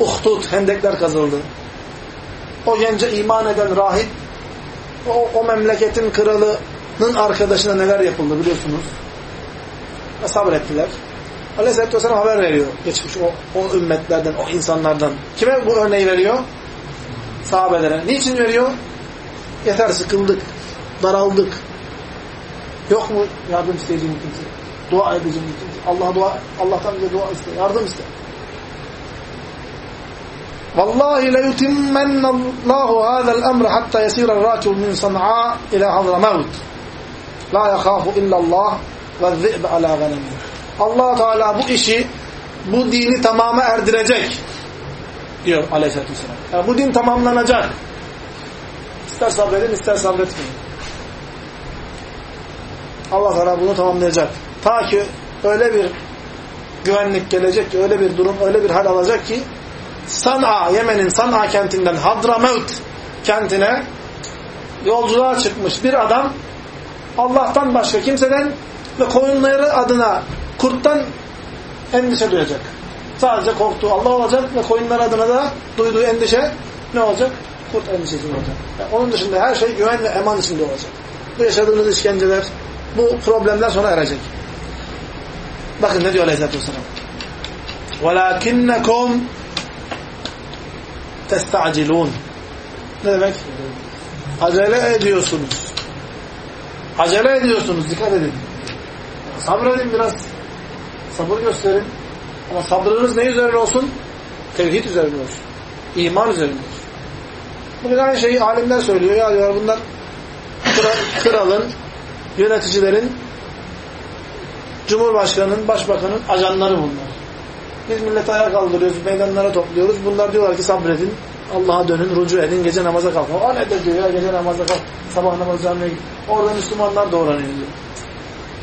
[SPEAKER 1] Uhdud, hendekler kazıldı. O gence iman eden rahip o, o memleketin kralının arkadaşına neler yapıldı biliyorsunuz. Ve sabrettiler. Aleyhisselatü Vesselam haber veriyor. Geçmiş o, o ümmetlerden, o insanlardan. Kime bu örneği veriyor? Sahabelere. Niçin veriyor? Yeter sıkıldık, daraldık. Yok mu yardım isteyeceğim kimse? Dua edeceğim kimse? Allah dua, Allah'tan bize dua iste, yardım iste. Vallahi la yutimmenna Allahu hada'l emr hatta yasira ar-rakib min San'a ila Hadramawt. La yakhafu illa Allah ve zi'b ala ghanami. Allah Teala bu işi bu dini tamama erdirecek diyor Aleyhisselatü Vesselam. Yani bu din tamamlanacak. İster sabredin, ister sabretmeyin. Allah Teala bunu tamamlayacak. Ta ki öyle bir güvenlik gelecek ki, öyle bir durum, öyle bir hal alacak ki San'a, Yemen'in San'a kentinden Hadramevt kentine yolculuğa çıkmış bir adam Allah'tan başka kimseden ve koyunları adına kurttan endişe duyacak. Sadece korktuğu Allah olacak ve koyunlar adına da duyduğu endişe ne olacak? Kurt endişesi olacak. Yani onun dışında her şey güven ve eman içinde olacak. Bu yaşadığınız işkenceler, bu problemler sona erecek. Bakın ne diyor Aleyhisselatü Vesselam. وَلَاكِنَّكُمْ testacilun. Ne demek? Acele ediyorsunuz. Acele ediyorsunuz. Dikkat edin. Sabredin biraz. Sabır gösterin. Ama sabrınız ne üzerine olsun? Tevhid üzerine olsun. İman üzerine olsun. Bugün aynı şeyi alimler söylüyor. Ya diyorlar bunlar kralın, yöneticilerin, cumhurbaşkanının, başbakanın ajanları bunlar. Biz milleti ayağa kaldırıyoruz, meydanlara topluyoruz. Bunlar diyorlar ki sabredin, Allah'a dönün, rucu edin, gece namaza kalkın. O nedir diyor ya, gece namaza kalk, sabah namazı camiye git. Orada Müslümanlar doğranıyor diyor.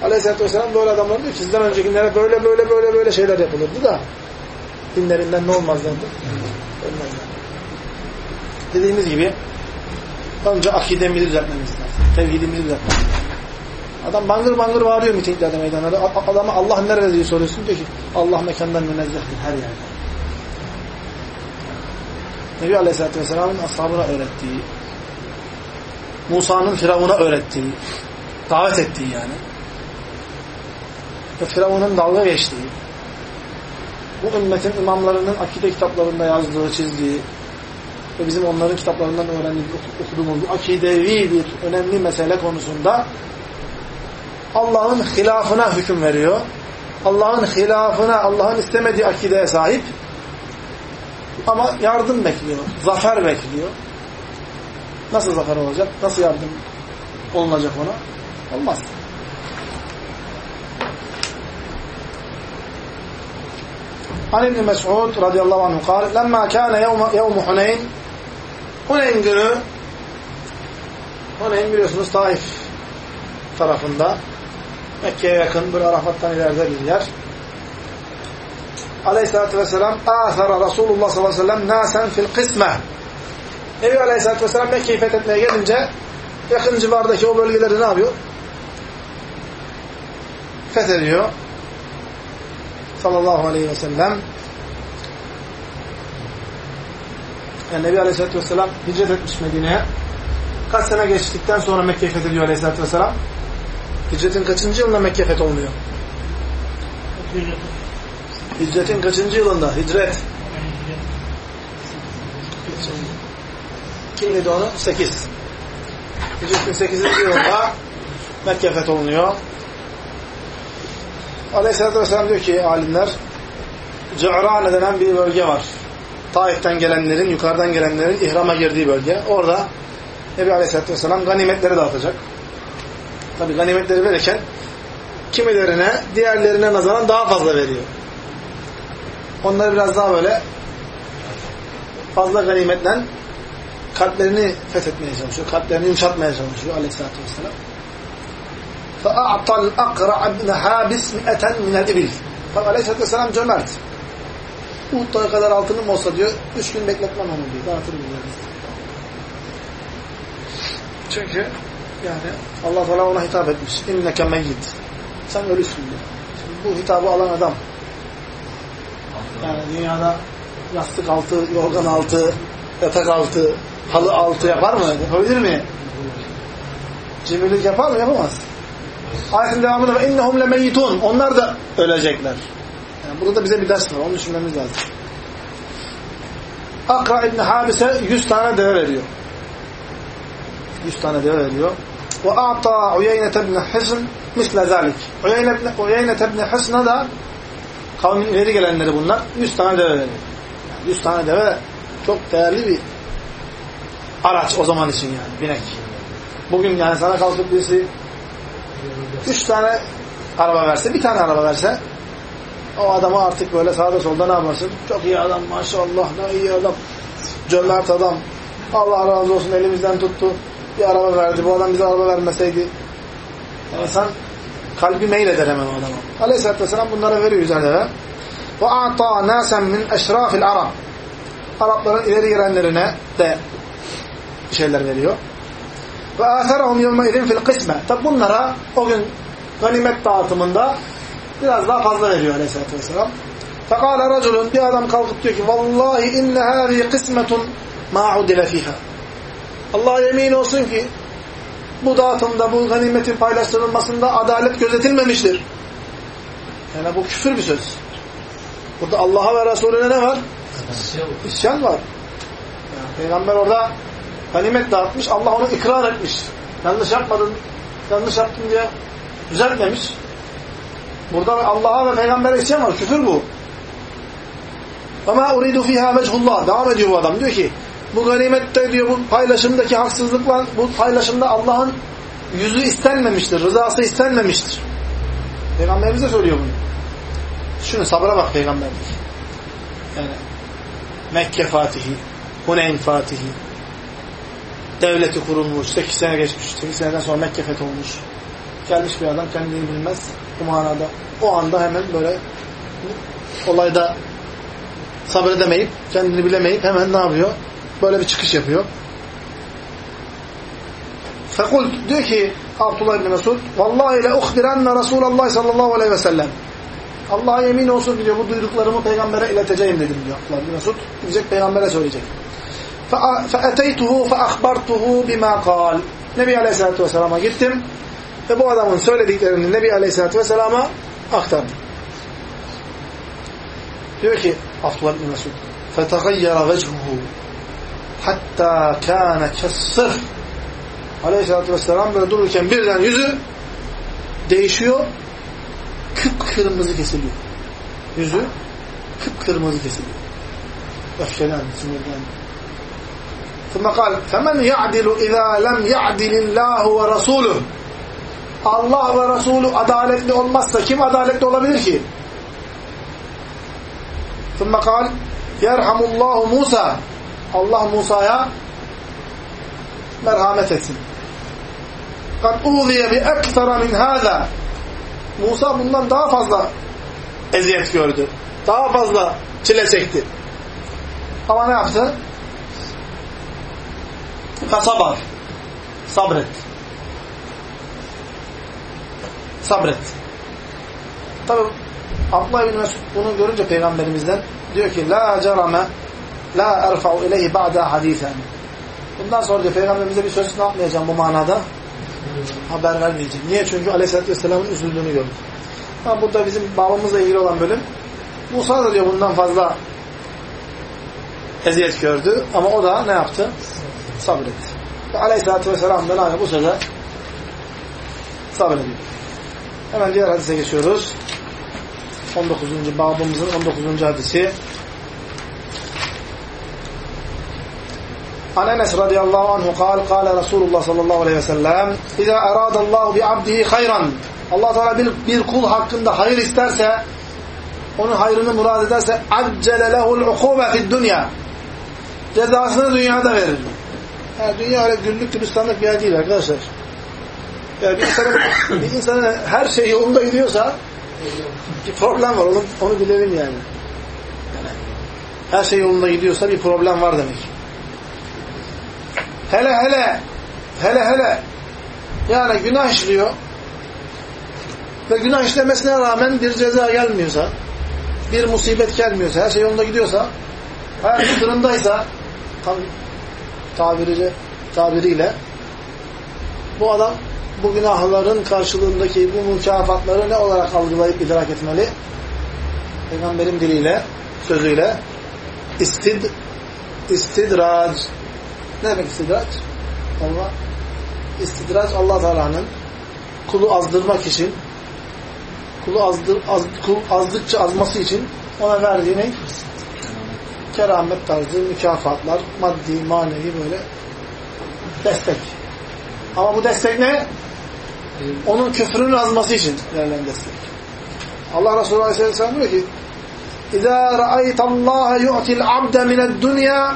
[SPEAKER 1] Aleyhisselatü Vesselam böyle adamlar diyor ki sizden öncekilere böyle böyle böyle böyle şeyler yapılırdı da dinlerinden ne olmazlardı? Ölmezler. Dediğimiz gibi önce akidemizi düzeltmemiz lazım. Tevhidimizi düzeltmemiz lazım. Adam bangır bangır bağırıyor mitinglerde meydanlarda. Adama Allah nerede diye soruyorsun diyor ki Allah mekandan münezzehtir her yerde. Nebi Aleyhisselatü Vesselam'ın ashabına öğrettiği, Musa'nın Firavun'a öğrettiği, davet ettiği yani. Ve Firavun'un dalga geçtiği, bu ümmetin imamlarının akide kitaplarında yazdığı, çizdiği ve bizim onların kitaplarından öğrendiğimiz, okuduğumuz akidevi bir önemli mesele konusunda Allah'ın hilafına hüküm veriyor. Allah'ın hilafına, Allah'ın istemediği akideye sahip ama yardım bekliyor, zafer bekliyor. Nasıl zafer olacak? Nasıl yardım olunacak ona? Olmaz. An İbn Mes'ud radıyallahu anhu kal, "Lemma kana yevm Huneyn" Huneyn günü Huneyn biliyorsunuz Taif tarafında Mekke'ye yakın, böyle Arafat'tan ileride bir yer. Aleyhisselatü Vesselam âthara Resulullah sallallahu aleyhi ve sellem nâsen fil kısme. Nebi Aleyhisselatü Vesselam Mekke'yi fethetmeye gelince yakın civardaki o bölgeleri ne yapıyor? Fethediyor. Sallallahu aleyhi ve sellem. Yani Nebi Aleyhisselatü Vesselam hicret etmiş Medine'ye. Kaç sene geçtikten sonra Mekke'yi fethediyor Aleyhisselatü Vesselam? Hicretin kaçıncı yılında Mekke fetholunuyor? Hicretin kaçıncı yılında? Hicret. Kim dedi onu? Sekiz. Hicretin sekizinci yılında Mekke fetholunuyor. Aleyhisselatü Vesselam diyor ki alimler Ce'rane denen bir bölge var. Taif'ten gelenlerin, yukarıdan gelenlerin ihrama girdiği bölge. Orada Nebi Aleyhisselatü Vesselam ganimetleri dağıtacak. Tabi ganimetleri verirken kimilerine diğerlerine nazaran daha fazla veriyor. Onları biraz daha böyle fazla ganimetle kalplerini fethetmeye çalışıyor. Kalplerini yumuşatmaya çalışıyor aleyhissalatü vesselam. فَاَعْطَى الْاَقْرَعَ بْنَ حَابِسْ مِئَةً مِنَ الْاِبِلِ Bak aleyhissalatü vesselam cömert. Uhud'da kadar altınım olsa diyor, üç gün bekletmem onu diyor. Dağıtırım diyor. Çünkü yani Allah Teala ona hitap etmiş. İnneke meyyit. Sen ölüsün diyor. Şimdi bu hitabı alan adam yani dünyada yastık altı, yorgan altı, yatak altı, halı altı yapar mı? Yapabilir mi? Cimrilik yapar mı? Yapamaz. Ayetin devamında innehum lemeyyitun. Onlar da ölecekler. Yani burada da bize bir ders var. Onu düşünmemiz lazım. Akra İbni Habis'e 100 tane deve veriyor. 100 tane deve veriyor. Ve a'ta Uyeyne ibn Hisn misle zalik. Uyeyne Uyeyne ibn Hisn'a da kavmin ileri gelenleri bunlar 100 tane deve veriyor. 100 tane deve çok değerli bir araç o zaman için yani binek. Bugün yani sana kalkıp birisi 3 tane araba verse, bir tane araba verse o adamı artık böyle sağda solda ne yaparsın? Çok iyi adam maşallah ne iyi adam. Cömert adam. Allah razı olsun elimizden tuttu. Bir araba verdi. Bu adam bize araba vermeseydi insan kalbi meyleder hemen o adama. Aleyhisselatü Vesselam bunlara veriyor. Ve a'ta nasen min eşrafil Arab. Arapların ileri gelenlerine de şeyler veriyor. Ve yevme idin fil kısme. Tabi bunlara o gün ganimet dağıtımında biraz daha fazla veriyor Aleyhisselatü Vesselam. Fekâle raculun bir adam kalkıp diyor ki vallahi inne hâzi kısmetun mâ udile fîhâ. Allah'a yemin olsun ki bu dağıtımda, bu ganimetin paylaştırılmasında adalet gözetilmemiştir. Yani bu küfür bir söz. Burada Allah'a ve Resulüne ne var? İsyan var. Peygamber orada ganimet dağıtmış, Allah onu ikrar etmiş. Yanlış yapmadın, yanlış yaptın diye düzeltmemiş. Burada Allah'a ve Peygamber'e isyan var. Küfür bu. Ama uridu fiha vechullah. Devam ediyor bu adam. Diyor ki bu ganimette diyor bu paylaşımdaki haksızlıkla, bu paylaşımda Allah'ın yüzü istenmemiştir, rızası istenmemiştir. Peygamberimiz de söylüyor bunu. Şunu sabra bak peygamberlik. Yani Mekke Fatihi, Huneyn Fatihi, devleti kurulmuş, 8 sene geçmiş, 8 seneden sonra Mekke fetholmuş. Gelmiş bir adam kendini bilmez bu manada. O anda hemen böyle olayda sabredemeyip, kendini bilemeyip hemen ne yapıyor? Böyle bir çıkış yapıyor. Fekul diyor ki Abdullah İbni Mesud Vallahi le uhbirenne Resulallah sallallahu aleyhi ve sellem Allah'a yemin olsun diyor bu duyduklarımı peygambere ileteceğim dedim diyor Abdullah İbni Mesud. Gidecek peygambere söyleyecek. فَاَتَيْتُهُ فَاَخْبَرْتُهُ بِمَا قَالْ Nebi Aleyhisselatü Vesselam'a gittim ve bu adamın söylediklerini Nebi Aleyhisselatü Vesselam'a aktardım. Diyor ki Abdullah bin Mesud فَتَغَيَّرَ وَجْهُهُ hatta كَانَ كَسِّرْ Aleyhisselatü Vesselam böyle dururken birden yüzü değişiyor kıpkırmızı kesiliyor. Yüzü kıpkırmızı kesiliyor. Öfkelendi, sinirlendi. ثم قال فمن يعدل إذا لم يعدل الله ورسوله Allah ve Resulü adaletli olmazsa kim adaletli olabilir ki? ثم قال يرحم الله موسى Allah Musa'ya merhamet etsin. قد أوذي بأكثر من هذا Musa bundan daha fazla eziyet gördü. Daha fazla çile çekti. Ama ne yaptı? Fesabar. Sabret. Sabret. Tabi Abdullah bin Mesud bunu görünce peygamberimizden diyor ki la cerame la erfa'u ileyhi ba'da hadisen. Bundan sonra diyor peygamberimize bir söz ne yapmayacağım bu manada? Haber vermeyeceğim. Niye? Çünkü aleyhissalatü vesselamın üzüldüğünü gördüm. Ama burada bizim babamızla ilgili olan bölüm Musa da diyor bundan fazla eziyet gördü. Ama o da ne yaptı? Sabretti. Ve aleyhissalatü vesselam da ne bu söze sabrediyor. Hemen diğer hadise geçiyoruz. 19. babımızın 19. hadisi. An Enes radıyallahu anhu kal, kale Resulullah sallallahu aleyhi ve sellem İzâ eradallahu bi abdihi hayran Allah Teala bir, bir kul hakkında hayır isterse onun hayrını murad ederse accele lehul ukube fid dünya cezasını dünyada verir. Yani dünya öyle güllük gülistanlık bir yer değil arkadaşlar. Yani bir insanın, bir insanın her şey yolunda gidiyorsa bir problem var. Onu, onu bilelim yani. yani. Her şey yolunda gidiyorsa bir problem var demek. Hele hele. Hele hele. Yani günah işliyor. Ve günah işlemesine rağmen bir ceza gelmiyorsa bir musibet gelmiyorsa, her şey yolunda gidiyorsa hayat sınırındaysa tabiriyle, tabiriyle bu adam bu günahların karşılığındaki bu mükafatları ne olarak algılayıp idrak etmeli? Peygamberin diliyle, sözüyle istid istidrac ne demek istidrac? Allah istidrac Allah Teala'nın kulu azdırmak için kulu azdır, az, kul azdıkça azması için ona verdiği ne? Keramet tarzı mükafatlar, maddi, manevi böyle destek. Ama bu destek ne? Onun küfrünün azması için verilen destek. Allah Resulü Aleyhisselam diyor ki اِذَا رَأَيْتَ اللّٰهَ يُعْتِ الْعَبْدَ مِنَ الدُّنْيَا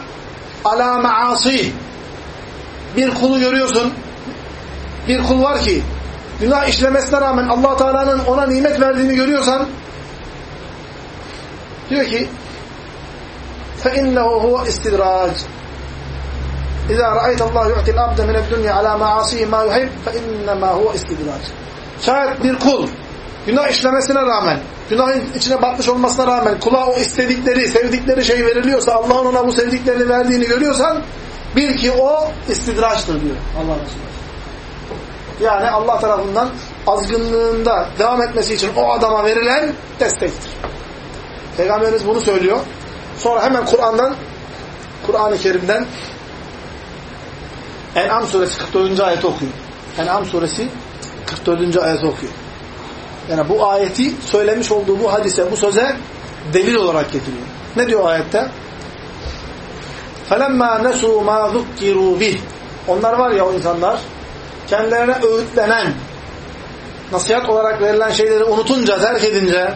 [SPEAKER 1] عَلَى مَعَاصِيهِ Bir kulu görüyorsun. Bir kul var ki günah işlemesine rağmen allah Teala'nın ona nimet verdiğini görüyorsan diyor ki فَاِنَّهُ هُوَ اِسْتِدْرَاجِ اِذَا رَأَيْتَ اللّٰهُ يُعْتِ الْعَبْدَ مِنَ الدُّنْيَا عَلَى مَعَاصِهِ مَا يُحِبْ فَاِنَّمَا هُوَ اِسْتِدْرَاجِ Şayet bir kul günah işlemesine rağmen, günahın içine batmış olmasına rağmen kula o istedikleri, sevdikleri şey veriliyorsa, Allah'ın ona bu sevdiklerini verdiğini görüyorsan bil ki o istidraçtır diyor Allah Resulü. Yani Allah tarafından azgınlığında devam etmesi için o adama verilen destektir. Peygamberimiz bunu söylüyor. Sonra hemen Kur'an'dan Kur'an-ı Kerim'den En'am suresi 44. ayeti okuyor. En'am suresi 44. ayeti okuyor. Yani bu ayeti söylemiş olduğu bu hadise, bu söze delil olarak getiriyor. Ne diyor ayette? فَلَمَّا نَسُوا مَا ذُكِّرُوا بِهِ Onlar var ya o insanlar kendilerine öğütlenen, nasihat olarak verilen şeyleri unutunca, terk edince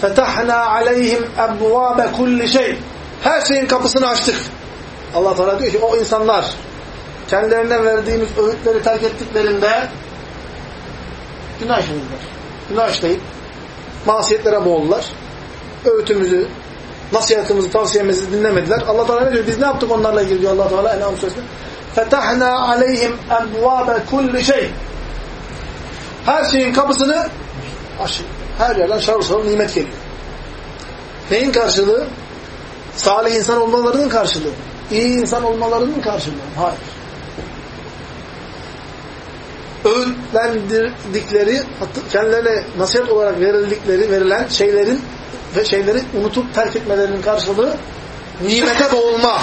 [SPEAKER 1] fetahna aleyhim ebvabe kulli şey her şeyin kapısını açtık. Allah Teala diyor ki o insanlar kendilerine verdiğimiz öğütleri terk ettiklerinde günah işlediler. Günah işleyip masiyetlere boğuldular. Öğütümüzü, nasihatımızı, tavsiyemizi dinlemediler. Allah Teala ne diyor? Biz ne yaptık onlarla ilgili diyor Allah Teala En'am suresinde. Fetahna aleyhim ebvabe kulli şey. Her şeyin kapısını açtık. Her yerden şarıl şarıl nimet geliyor. Neyin karşılığı? Salih insan olmalarının karşılığı. İyi insan olmalarının karşılığı. Hayır. Öğütlendirdikleri, kendilerine nasihat olarak verildikleri, verilen şeylerin ve şeyleri unutup terk etmelerinin karşılığı nimete boğulma,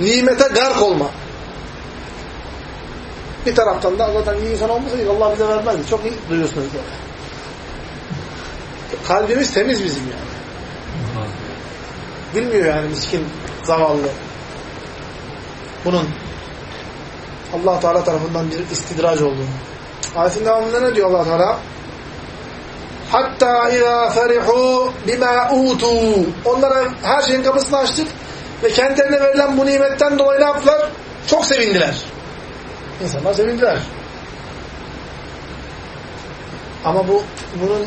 [SPEAKER 1] nimete gark olma. Bir taraftan da zaten iyi insan olmasaydı Allah bize vermezdi. Çok iyi duyuyorsunuz böyle. Kalbimiz temiz bizim yani. Bilmiyor yani miskin, zavallı. Bunun allah Teala tarafından bir istidrac olduğunu. Ayetin devamında ne diyor allah Teala? Hatta izâ ferihu bimâ utu. Onlara her şeyin kapısını açtık ve kendilerine verilen bu nimetten dolayı ne yaptılar? Çok sevindiler. İnsanlar sevindiler. Ama bu bunun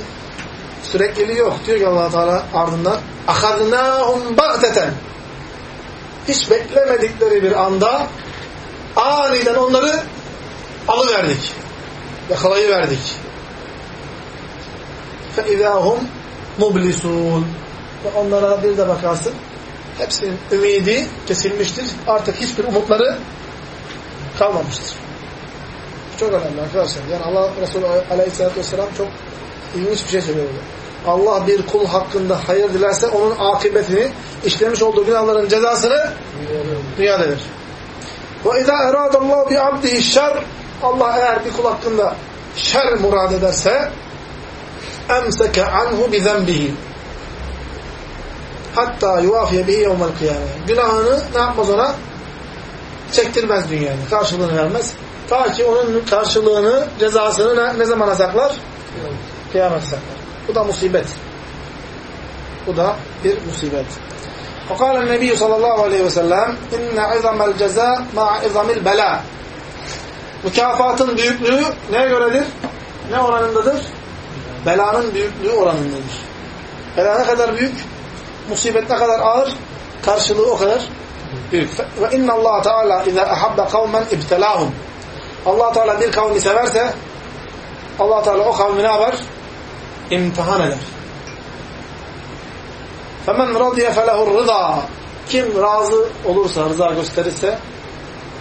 [SPEAKER 1] sürekliliği yok. Diyor ki allah Teala ardından اَخَذْنَاهُمْ بَغْتَةً Hiç beklemedikleri bir anda aniden onları alıverdik. Yakalayıverdik. فَاِذَا هُمْ مُبْلِسُونَ Ve onlara bir de bakarsın hepsinin ümidi kesilmiştir. Artık hiçbir umutları kalmamıştır. Çok önemli arkadaşlar. Yani Allah Resulü Aleyhisselatü Vesselam çok ilginç bir şey söylüyor. Allah bir kul hakkında hayır dilerse onun akıbetini, işlemiş olduğu günahların cezasını dünyada verir. Ve izâ erâdallâhu bi abdihi Allah eğer bir kul hakkında şer murad ederse emseke anhu bi zembihi hatta yuvafiye bihi yevmel kıyame günahını ne yapmaz ona? çektirmez dünyayı. Karşılığını vermez. Ta ki onun karşılığını, cezasını ne, ne zamana saklar? Kıyamet saklar. Bu da musibet. Bu da bir musibet. وقال النبي صلى الله عليه وسلم إن عظم الجزاء مع عظم البلاء Mükafatın büyüklüğü neye göredir? Ne oranındadır? Belanın büyüklüğü oranındadır. Bela ne kadar büyük? Musibet ne kadar ağır? Karşılığı o kadar büyük. Ve inna Allah Teala iza ahabba kavmen ibtelahum. Allah Teala bir kavmi severse Allah Teala o kavmi ne yapar? İmtihan eder. Femen radiye felehur rıza. Kim razı olursa, rıza gösterirse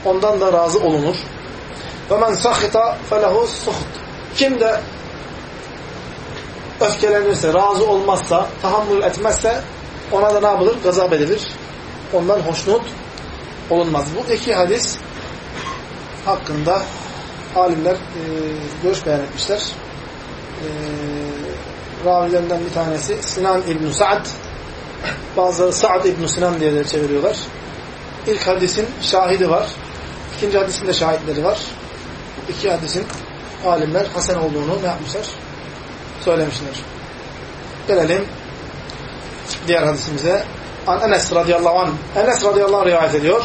[SPEAKER 1] ondan da razı olunur. Men sahita felehu suht. Kim de öfkelenirse, razı olmazsa, tahammül etmezse ona da ne yapılır? Gazap edilir. Ondan hoşnut olunmaz. Bu iki hadis hakkında alimler e, görüş beyan etmişler. E, ravilerinden bir tanesi Sinan İbn Sa'd bazıları Sa'd İbn Sinan diye de çeviriyorlar. İlk hadisin şahidi var. İkinci hadisin de şahitleri var. İki hadisin alimler Hasan olduğunu ne yapmışlar? Söylemişler. Gelelim diğer hadisimize. An Enes radıyallahu anh. Enes radıyallahu anh rivayet ediyor.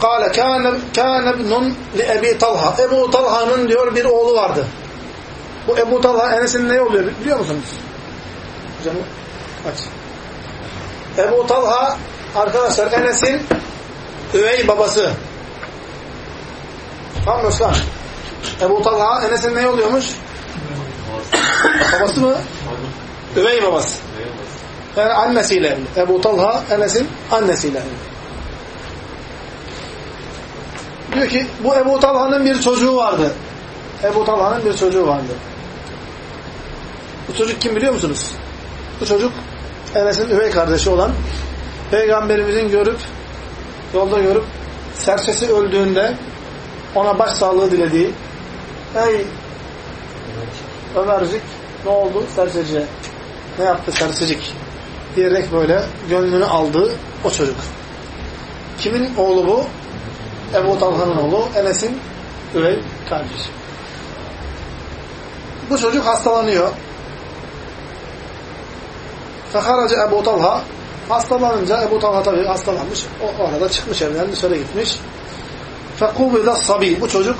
[SPEAKER 1] Kale kâne ibnun li Ebi Talha. Ebu Talha'nın diyor bir oğlu vardı. Bu Ebu Talha Enes'in ne oluyor biliyor musunuz? Canım aç. Ebu Talha arkadaşlar Enes'in üvey babası. Tamam Özkan? Ebu Talha Enes'in ne oluyormuş? babası mı? Üvey babası. Yani annesiyle evli. Ebu Talha Enes'in annesiyle evli. Diyor ki bu Ebu Talha'nın bir çocuğu vardı. Ebu Talha'nın bir çocuğu vardı. Bu çocuk kim biliyor musunuz? Bu çocuk Enes'in üvey kardeşi olan Peygamberimizin görüp yolda görüp serçesi öldüğünde ona başsağlığı dilediği ey Ömercik ne oldu serçeciye? Ne yaptı serçecik? Diyerek böyle gönlünü aldığı o çocuk. Kimin oğlu bu? Ebu Talha'nın oğlu, Enes'in üvey kardeşi. Bu çocuk hastalanıyor. Fekaraca Ebu Talha hastalanınca Ebu Talha tabi hastalanmış. O arada çıkmış evden dışarı gitmiş. Fekubida sabi. Bu çocuk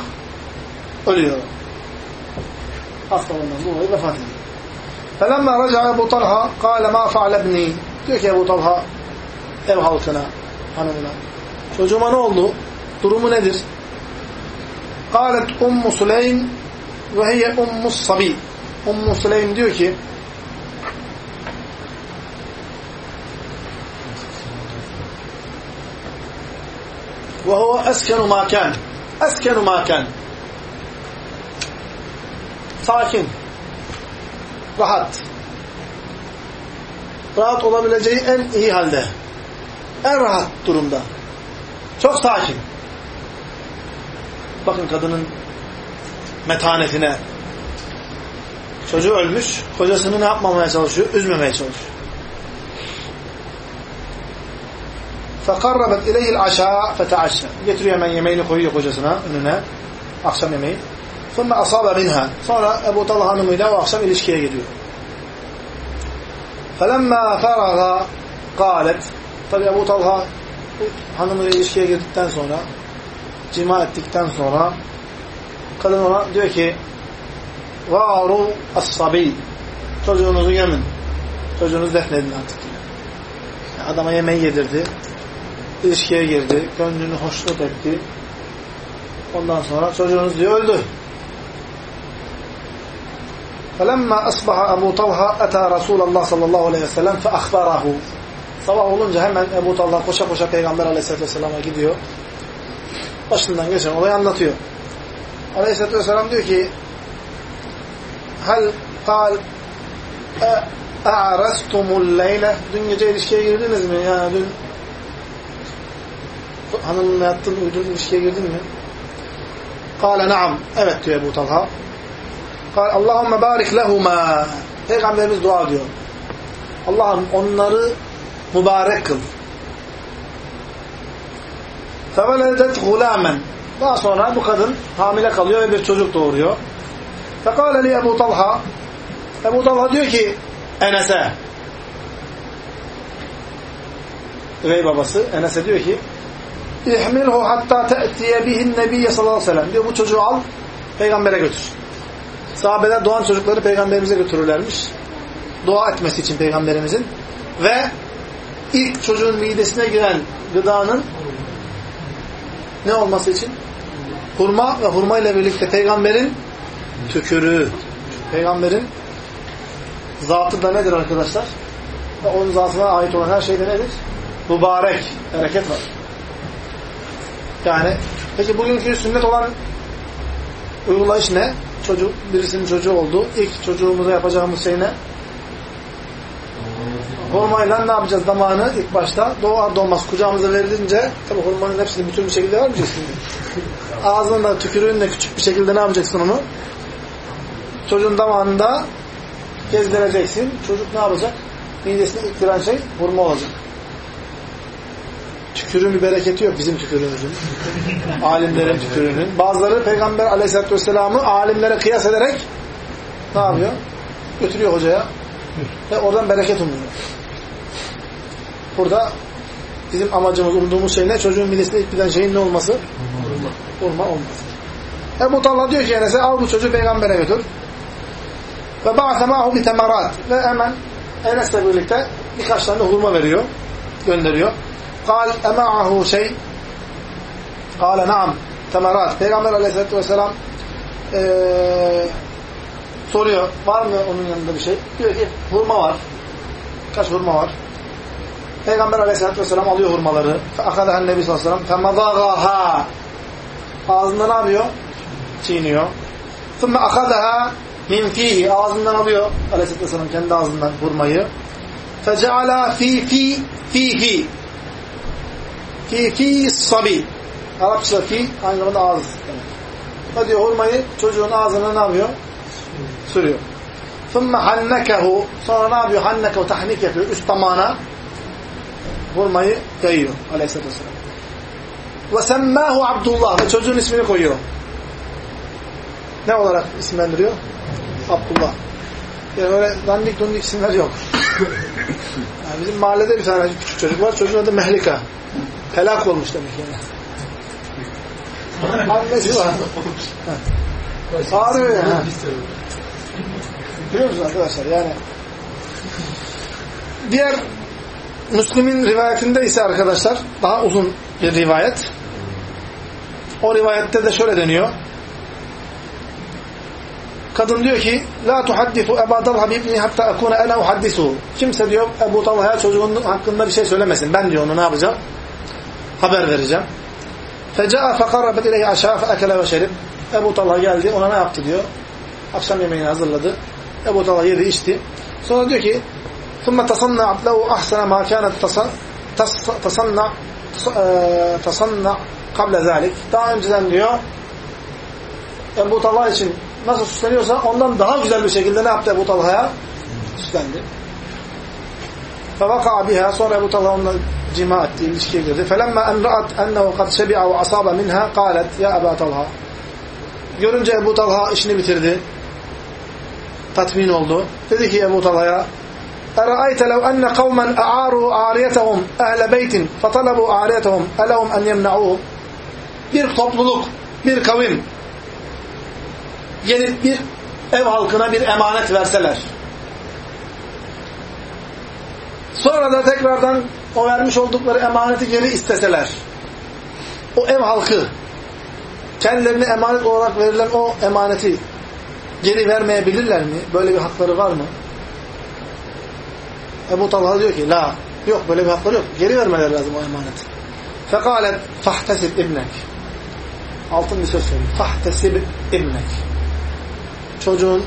[SPEAKER 1] ölüyor. Hastalığından dolayı vefat ediyor. Felemma raca Ebu Talha kâle ma fa'le ibni. Diyor ki Ebu Talha ev halkına, hanımına. Çocuğuma ne oldu? Durumu nedir? Kâlet Ummu Süleym ve hiye Ummu Sabi. Ummu Süleym diyor ki huve eskenu ma kan. Eskenu ma kan. Sakin. Rahat. Rahat olabileceği en iyi halde. En rahat durumda. Çok sakin. Bakın kadının metanetine. Çocuğu ölmüş, kocasını ne yapmamaya çalışıyor? Üzmemeye çalışıyor. فَقَرَّبَتْ اِلَيْهِ الْعَشَاء فَتَعَشَّى Getiriyor hemen yemeğini koyuyor kocasına önüne. Akşam yemeği. ثُمَّ أَصَابَ مِنْهَا Sonra Ebu Talha hanımıyla o akşam ilişkiye giriyor. فَلَمَّا فَرَغَ قَالَتْ Tabi Ebu Talha hanımıyla ilişkiye girdikten sonra cima ettikten sonra kadın ona diyor ki varu as-sabi çocuğunuzu yemin çocuğunuzu defnedin artık yani adama yemeği yedirdi ilişkiye girdi, gönlünü hoşnut etti. Ondan sonra çocuğunuz diyor öldü. فَلَمَّا أَصْبَحَ أَبُو طَلْحَ اَتَى رَسُولَ اللّٰهِ sallallahu aleyhi ve sellem فَأَخْبَرَهُ Sabah olunca hemen Ebu Talha koşa koşa Peygamber aleyhisselatü vesselama gidiyor. Başından geçen olayı anlatıyor. Aleyhisselatü vesselam diyor ki هَلْ قَالْ اَعْرَسْتُمُ اللَّيْلَ Dün gece ilişkiye girdiniz mi? Yani dün hanımla yattın, uydun, ilişkiye girdin mi? Kale naam. Evet diyor Ebu Talha. Kale Allahümme barik lehuma. Peygamberimiz dua diyor. Allah'ım onları mübarek kıl. Feveledet gulamen. Daha sonra bu kadın hamile kalıyor ve bir çocuk doğuruyor. Fekale li Ebu Talha. Ebu Talha diyor ki Enes'e. Üvey babası Enes'e diyor ki İhmilhu hatta te'tiye bihin nebiyye sallallahu aleyhi ve sellem diyor bu çocuğu al peygambere götür. Sahabeler doğan çocukları peygamberimize götürürlermiş. Dua etmesi için peygamberimizin ve ilk çocuğun midesine giren gıdanın ne olması için? Hurma ve hurma ile birlikte peygamberin tükürüğü. Peygamberin zatı da nedir arkadaşlar? Onun zatına ait olan her şeyde nedir? Mübarek. Bereket var. Yani peki bugünkü sünnet olan uygulayış ne? Çocuk, birisinin çocuğu oldu. İlk çocuğumuza yapacağımız şey ne? Hurmayla ne yapacağız damağını ilk başta? Doğar doğmaz kucağımıza verilince tabi hurmanın hepsini bütün bir şekilde vermeyeceksin. Ağzında tükürüğünle küçük bir şekilde ne yapacaksın onu? Çocuğun damağında gezdireceksin. Çocuk ne yapacak? Midesine ilk giren şey hurma olacak. Tükürüğün bir bereketi yok bizim tükürüğümüzün. Alimlerin tükürüğünün. Bazıları Peygamber aleyhissalatü vesselam'ı alimlere kıyas ederek ne yapıyor? Götürüyor hocaya ve oradan bereket umuyor. Burada bizim amacımız, umduğumuz şey ne? Çocuğun midesine ilk şeyin ne olması? Hurma. Hurma olması. Ebu Talha diyor ki Enes'e al bu çocuğu peygambere götür. Ve ba'se ma'hu bi temerat. Ve hemen Enes'le birlikte birkaç tane hurma veriyor. Gönderiyor. Kal ema'ahu şey Kale naam temerat. Peygamber aleyhissalatü vesselam ee, soruyor. Var mı onun yanında bir şey? Diyor ki hurma var. Kaç hurma var? Peygamber aleyhissalatü vesselam alıyor hurmaları. Akadahen nebi sallallahu aleyhi ve sellem. Femazagaha. Ağzında ne yapıyor? Çiğniyor. Thumma akadaha min fihi. Ağzından alıyor aleyhissalatü vesselam kendi ağzından hurmayı. Feceala fi fi fi fi. Fi fi sabi. Arapça fi aynı zamanda ağız. Evet. diyor hurmayı çocuğun ağzına ne yapıyor? Sürüyor. ثُمَّ حَنَّكَهُ Sonra ne yapıyor? Hannekehu tahnik yapıyor. Üst damağına hurmayı yayıyor aleyhissalatü vesselam. Ve semmâhu Abdullah. Ve çocuğun ismini koyuyor. Ne olarak isimlendiriyor? Abdullah. Yani öyle dandik dundik isimler yok. Yani bizim mahallede bir tane küçük çocuk var. Çocuğun adı Mehlika. Helak olmuş demek yani. Annesi var. Ağrıyor yani. Biliyor musunuz arkadaşlar yani diğer Müslim'in rivayetinde ise arkadaşlar daha uzun bir rivayet. O rivayette de şöyle deniyor. Kadın diyor ki La tuhaddisu Ebu Talha bibni hatta akuna ene uhaddisuhu. Kimse diyor Ebu Talha'ya çocuğun hakkında bir şey söylemesin. Ben diyor onu ne yapacağım? Haber vereceğim. Feca'a fekarrabet ileyhi aşağı feekele ve şerib. Ebu Talha geldi ona ne yaptı diyor. Akşam yemeğini hazırladı. Ebu Talha yedi içti. Sonra diyor ki ثم تصنع له أحسن ما كانت تصنع تصنع قبل ذلك. Daha önceden diyor Ebu Talha için nasıl süsleniyorsa ondan daha güzel bir şekilde ne yaptı Ebu Talha'ya? Süslendi. فَوَقَعَ بِهَا Sonra Ebu Talha onunla cima etti, ilişkiye girdi. فَلَمَّا اَنْ رَأَتْ اَنَّهُ قَدْ شَبِعَ وَعَصَابَ مِنْهَا قَالَتْ يَا Ebu Talha Görünce Ebu Talha işini bitirdi. Tatmin oldu. Dedi ki Ebu Talha'ya أرأيت لو أن قوما أعاروا عاريتهم أهل بيت فطلبوا عاريتهم ألهم أن يمنعوه bir topluluk, bir kavim gelip bir ev halkına bir emanet verseler. Sonra da tekrardan o vermiş oldukları emaneti geri isteseler. O ev halkı kendilerine emanet olarak verilen o emaneti geri vermeyebilirler mi? Böyle bir hakları var mı? Ebu Talha diyor ki la yok böyle bir hakları yok. Geri vermeleri lazım o emaneti. Fekalet fahtesib ibnek. Altın bir söz söylüyor. Fahtesib ibnek. Çocuğun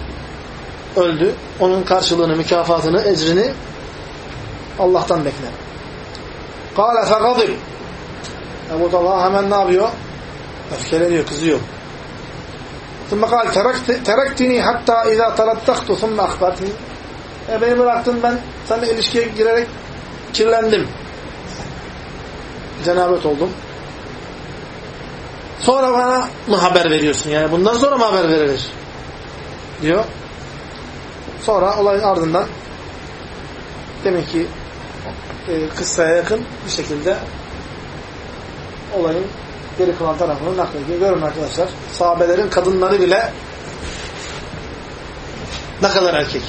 [SPEAKER 1] öldü. Onun karşılığını, mükafatını, ecrini Allah'tan bekler. Kâle fergadib. Ebu Talha hemen ne yapıyor? Öfkeleniyor, kızıyor. Sonra kal terektini hatta izâ tarattaktu thumme akbertini. E beni bıraktın ben seninle ilişkiye girerek kirlendim. Cenabet oldum. Sonra bana mı haber veriyorsun? Yani bundan sonra mı haber verilir? Diyor. Sonra olayın ardından demek ki e, kıssaya yakın bir şekilde olayın geri kalan tarafını naklediyor. Görün arkadaşlar. Sahabelerin kadınları bile ne kadar erkek.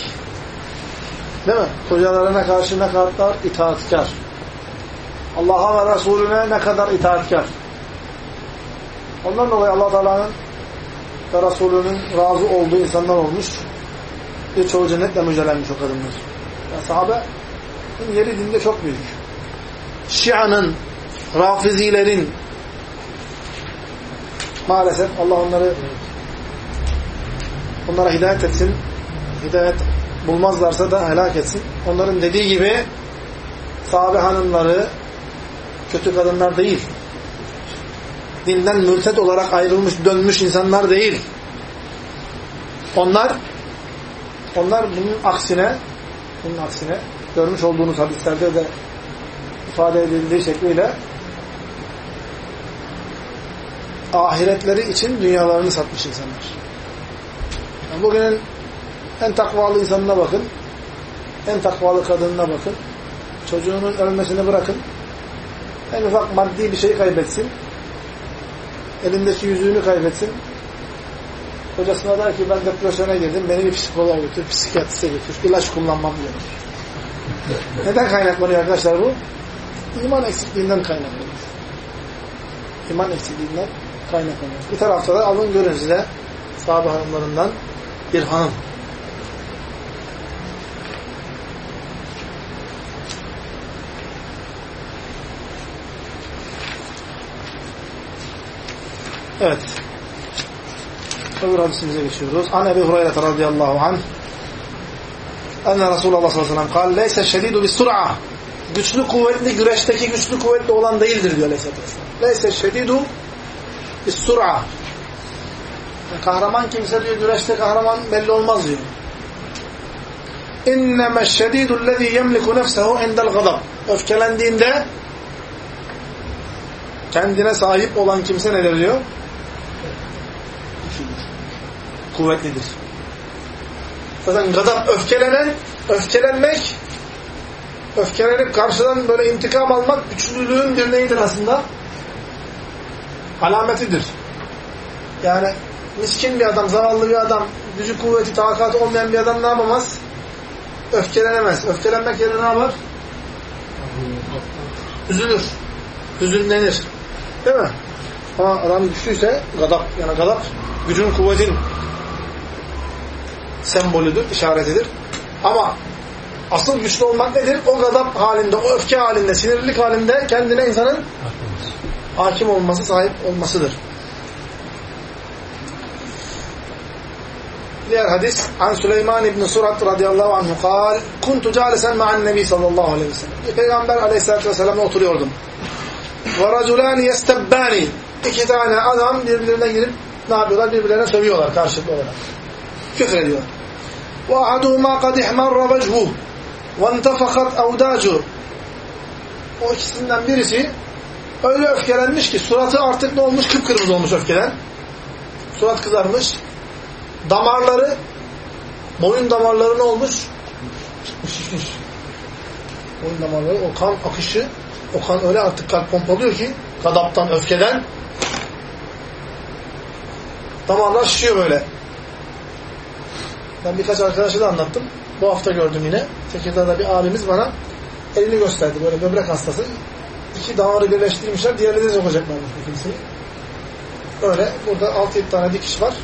[SPEAKER 1] Değil mi? Kocalarına karşı ne kadar itaatkar. Allah'a ve Resulüne ne kadar itaatkar. Ondan dolayı Allah Teala'nın ve Resulünün razı olduğu insanlar olmuş. Birçoğu cennetle müjdelenmiş o kadınlar. Yani sahabenin yeri dinde çok büyük. Şia'nın, Rafizilerin maalesef Allah onları onlara hidayet etsin. Hidayet bulmazlarsa da helak etsin. Onların dediği gibi sahabe hanımları kötü kadınlar değil. Dinden mürted olarak ayrılmış, dönmüş insanlar değil. Onlar onlar bunun aksine bunun aksine görmüş olduğunuz hadislerde de ifade edildiği şekliyle ahiretleri için dünyalarını satmış insanlar. Yani bugünün en takvalı insanına bakın. En takvalı kadınına bakın. Çocuğunun ölmesini bırakın. En ufak maddi bir şey kaybetsin. Elindeki yüzüğünü kaybetsin. Kocasına der ki ben depresyona girdim. Beni bir psikoloğa götür, psikiyatriste götür. İlaç kullanmam diyor. Neden kaynaklanıyor arkadaşlar bu? İman eksikliğinden kaynaklanıyor. İman eksikliğinden kaynaklanıyor. Bir tarafta da alın görün size sahabe hanımlarından bir hanım. Evet. Öbür hadisimize geçiyoruz. An Ebu Hureyre radıyallahu anh enne Resulullah sallallahu aleyhi ve sellem kal leyse şedidu bis sur'a güçlü kuvvetli güreşteki güçlü kuvvetli olan değildir diyor aleyhissalatü vesselam. Leyse şedidu bis sur'a kahraman kimse diyor güreşte kahraman belli olmaz diyor. İnneme şedidu lezî yemliku nefsehu indel gazab öfkelendiğinde kendine sahip olan kimse ne diyor? Kuvvetlidir. Zaten gadap öfkelenen, öfkelenmek, öfkelenip karşıdan böyle intikam almak güçlülüğün bir neyidir aslında? Alametidir. Yani miskin bir adam, zavallı bir adam, gücü kuvveti, takatı olmayan bir adam ne yapamaz? Öfkelenemez. Öfkelenmek yerine ne yapar? Üzülür. Hüzünlenir. Değil mi? Ama adam güçlüyse gadap, yani gadap gücün kuvvetin sembolüdür, işaretidir. Ama asıl güçlü olmak nedir? O gadap halinde, o öfke halinde, sinirlilik halinde kendine insanın hakim olması, sahip olmasıdır. Diğer hadis An Süleyman İbni Surat radıyallahu anhu kal Kuntu calesen ma'an nebi sallallahu aleyhi ve sellem Peygamber aleyhissalatü vesselam'a oturuyordum. Ve raculani yestebbani İki tane adam birbirine girip ne yapıyorlar? Birbirlerine sövüyorlar karşılıklı olarak. Ahaduhuma kad ihmarra vechhu ve entefakat avdacu O ikisinden birisi öyle öfkelenmiş ki suratı artık ne olmuş? Kıpkırmızı olmuş öfkeden. Surat kızarmış. Damarları boyun damarları ne olmuş? Şişmiş. Boyun damarları o kan akışı o kan öyle artık kalp pompalıyor ki kadaptan, öfkeden damarlar şişiyor böyle. Ben birkaç arkadaşı da anlattım. Bu hafta gördüm yine. Tekirdağ'da bir abimiz bana elini gösterdi. Böyle böbrek hastası. İki damarı birleştirmişler. Diğerleri de sokacaklarmış bu kimseyi. Öyle. Burada 6-7 tane dikiş var.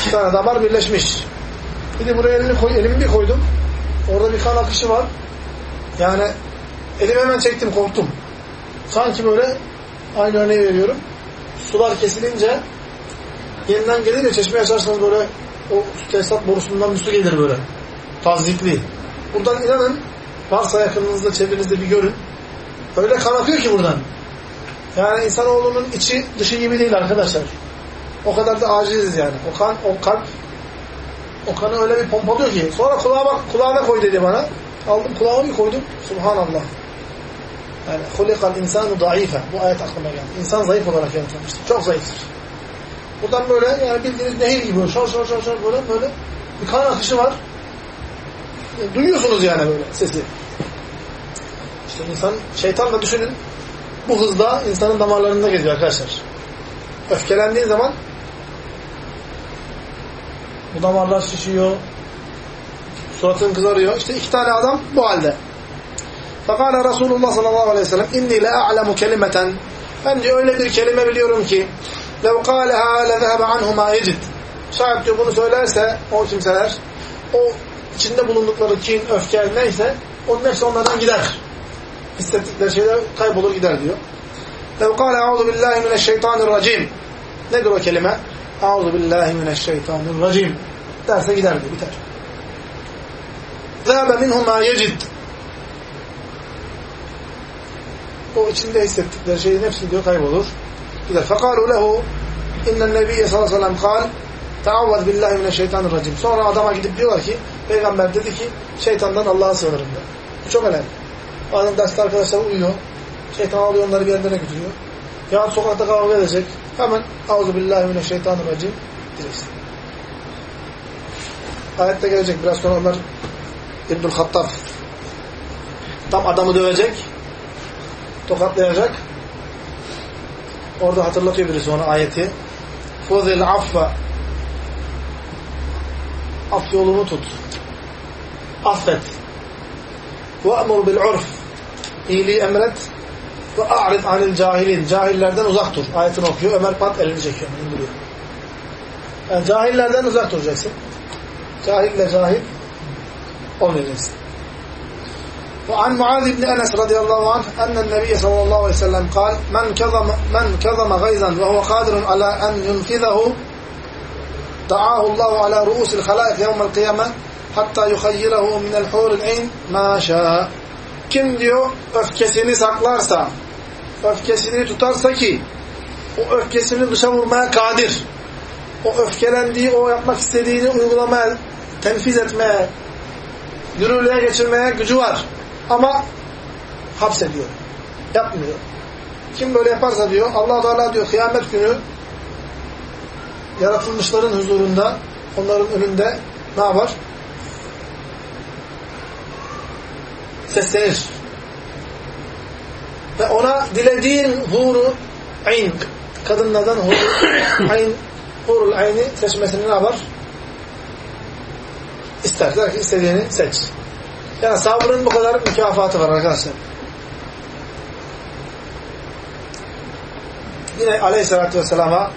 [SPEAKER 1] İki tane damar birleşmiş. Bir de buraya elini koy, elimi bir koydum. Orada bir kan akışı var. Yani elimi hemen çektim, korktum. Sanki böyle aynı örneği veriyorum. Sular kesilince yeniden gelir ya çeşmeyi açarsanız böyle o tesisat borusundan bir su gelir böyle. Tazdikli. Buradan inanın varsa yakınınızda çevrenizde bir görün. Öyle kan akıyor ki buradan. Yani insanoğlunun içi dışı gibi değil arkadaşlar. O kadar da aciziz yani. O kan, o kalp o kanı öyle bir pompalıyor ki. Sonra kulağıma, kulağına koy dedi bana. Aldım kulağımı bir koydum. Subhanallah. Yani hulikal insanu daife. Bu ayet aklıma geldi. İnsan zayıf olarak yaratılmıştır. Çok zayıftır. Buradan böyle yani bildiğiniz nehir gibi böyle şor şor şor şor böyle böyle bir kan akışı var. E, duyuyorsunuz yani böyle sesi. İşte insan, şeytan da düşünün bu hızda insanın damarlarında geziyor arkadaşlar. Öfkelendiği zaman bu damarlar şişiyor, suratın kızarıyor. İşte iki tane adam bu halde. Fakale Resulullah sallallahu aleyhi ve sellem inni le a'lemu kelimeten ben diyor öyle bir kelime biliyorum ki lev kâleha lezehebe anhu ma yecid şayet diyor bunu söylerse o kimseler o içinde bulundukları kin, öfke neyse onun hepsi onlardan gider. Hissettikleri şeyler kaybolur gider diyor. lev kâle eûzu billahi mineşşeytanirracim nedir o kelime? Eûzu billahi mineşşeytanirracim derse gider diyor, biter. zehebe minhu ma yecid o içinde hissettikleri şeyin hepsi diyor kaybolur. Gider. Fekalu lehu innen nebiyye sallallahu aleyhi ve sellem kal Teavvaz billahi mineşşeytanirracim. Sonra adama gidip diyorlar ki Peygamber dedi ki şeytandan Allah'a sığınırım da. Bu çok önemli. Bazen derste arkadaşlar uyuyor. Şeytan alıyor onları bir yerlere götürüyor. Ya sokakta kavga edecek. Hemen Auzu billahi mineşşeytanirracim diyeceksin. Ayette gelecek. Biraz sonra onlar İbnül Hattab tam adamı dövecek tokatlayacak. Orada hatırlatıyor birisi ona ayeti. Fuzil affa Af yolunu tut. Affet. Ve'mur bil urf İyiliği emret. Ve a'rid anil cahilin. Cahillerden uzak dur. Ayetini okuyor. Ömer Pat elini çekiyor. indiriyor. Yani cahillerden uzak duracaksın. Cahille cahil olmayacaksın. وعن معاذ بن أنس رضي الله عنه أن النبي صلى الله عليه وسلم قال من كظم, من كظم غيظا وهو قادر على أن ينفذه دعاه الله على رؤوس الخلائق يوم القيامة hatta yuhayyirehu minel huril ayn ma şaa. Kim diyor öfkesini saklarsa, öfkesini tutarsa ki o öfkesini dışa vurmaya kadir. O öfkelendiği, o yapmak istediğini uygulamaya, tenfiz etmeye, yürürlüğe geçirmeye gücü var. Ama hapsediyor. Yapmıyor. kim böyle yaparsa diyor allah Teala diyor kıyamet günü yaratılmışların huzurunda onların önünde ne yapar? Seslenir. Ve ona dilediğin huru ayn kadınlardan huru ayn hurul ayni seçmesini ne yapar? İster. Der ki istediğini seç. Yani sabrın bu kadar mükafatı var arkadaşlar. Yine aleyhissalatü vesselama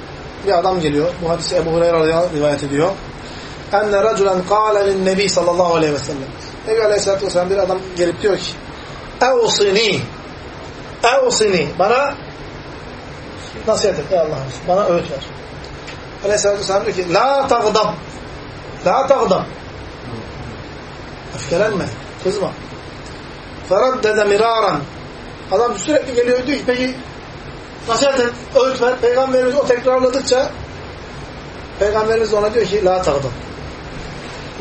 [SPEAKER 1] bir adam geliyor. Bu hadisi Ebu Hureyre rivayet ediyor. Enne raculen kâle lin nebi sallallahu aleyhi ve sellem. Nebi aleyhissalatü vesselam bir adam gelip diyor ki Evsini Evsini bana nasihat et ey Allah'ım. Bana öğüt ver. Aleyhissalatü vesselam diyor ki La tağdab La tağdab Öfkelenme. Kızma. Feraddede miraran Adam sürekli geliyor diyor ki peki nasihat et, öğüt ver. Peygamberimiz o tekrarladıkça Peygamberimiz ona diyor ki la tağdab.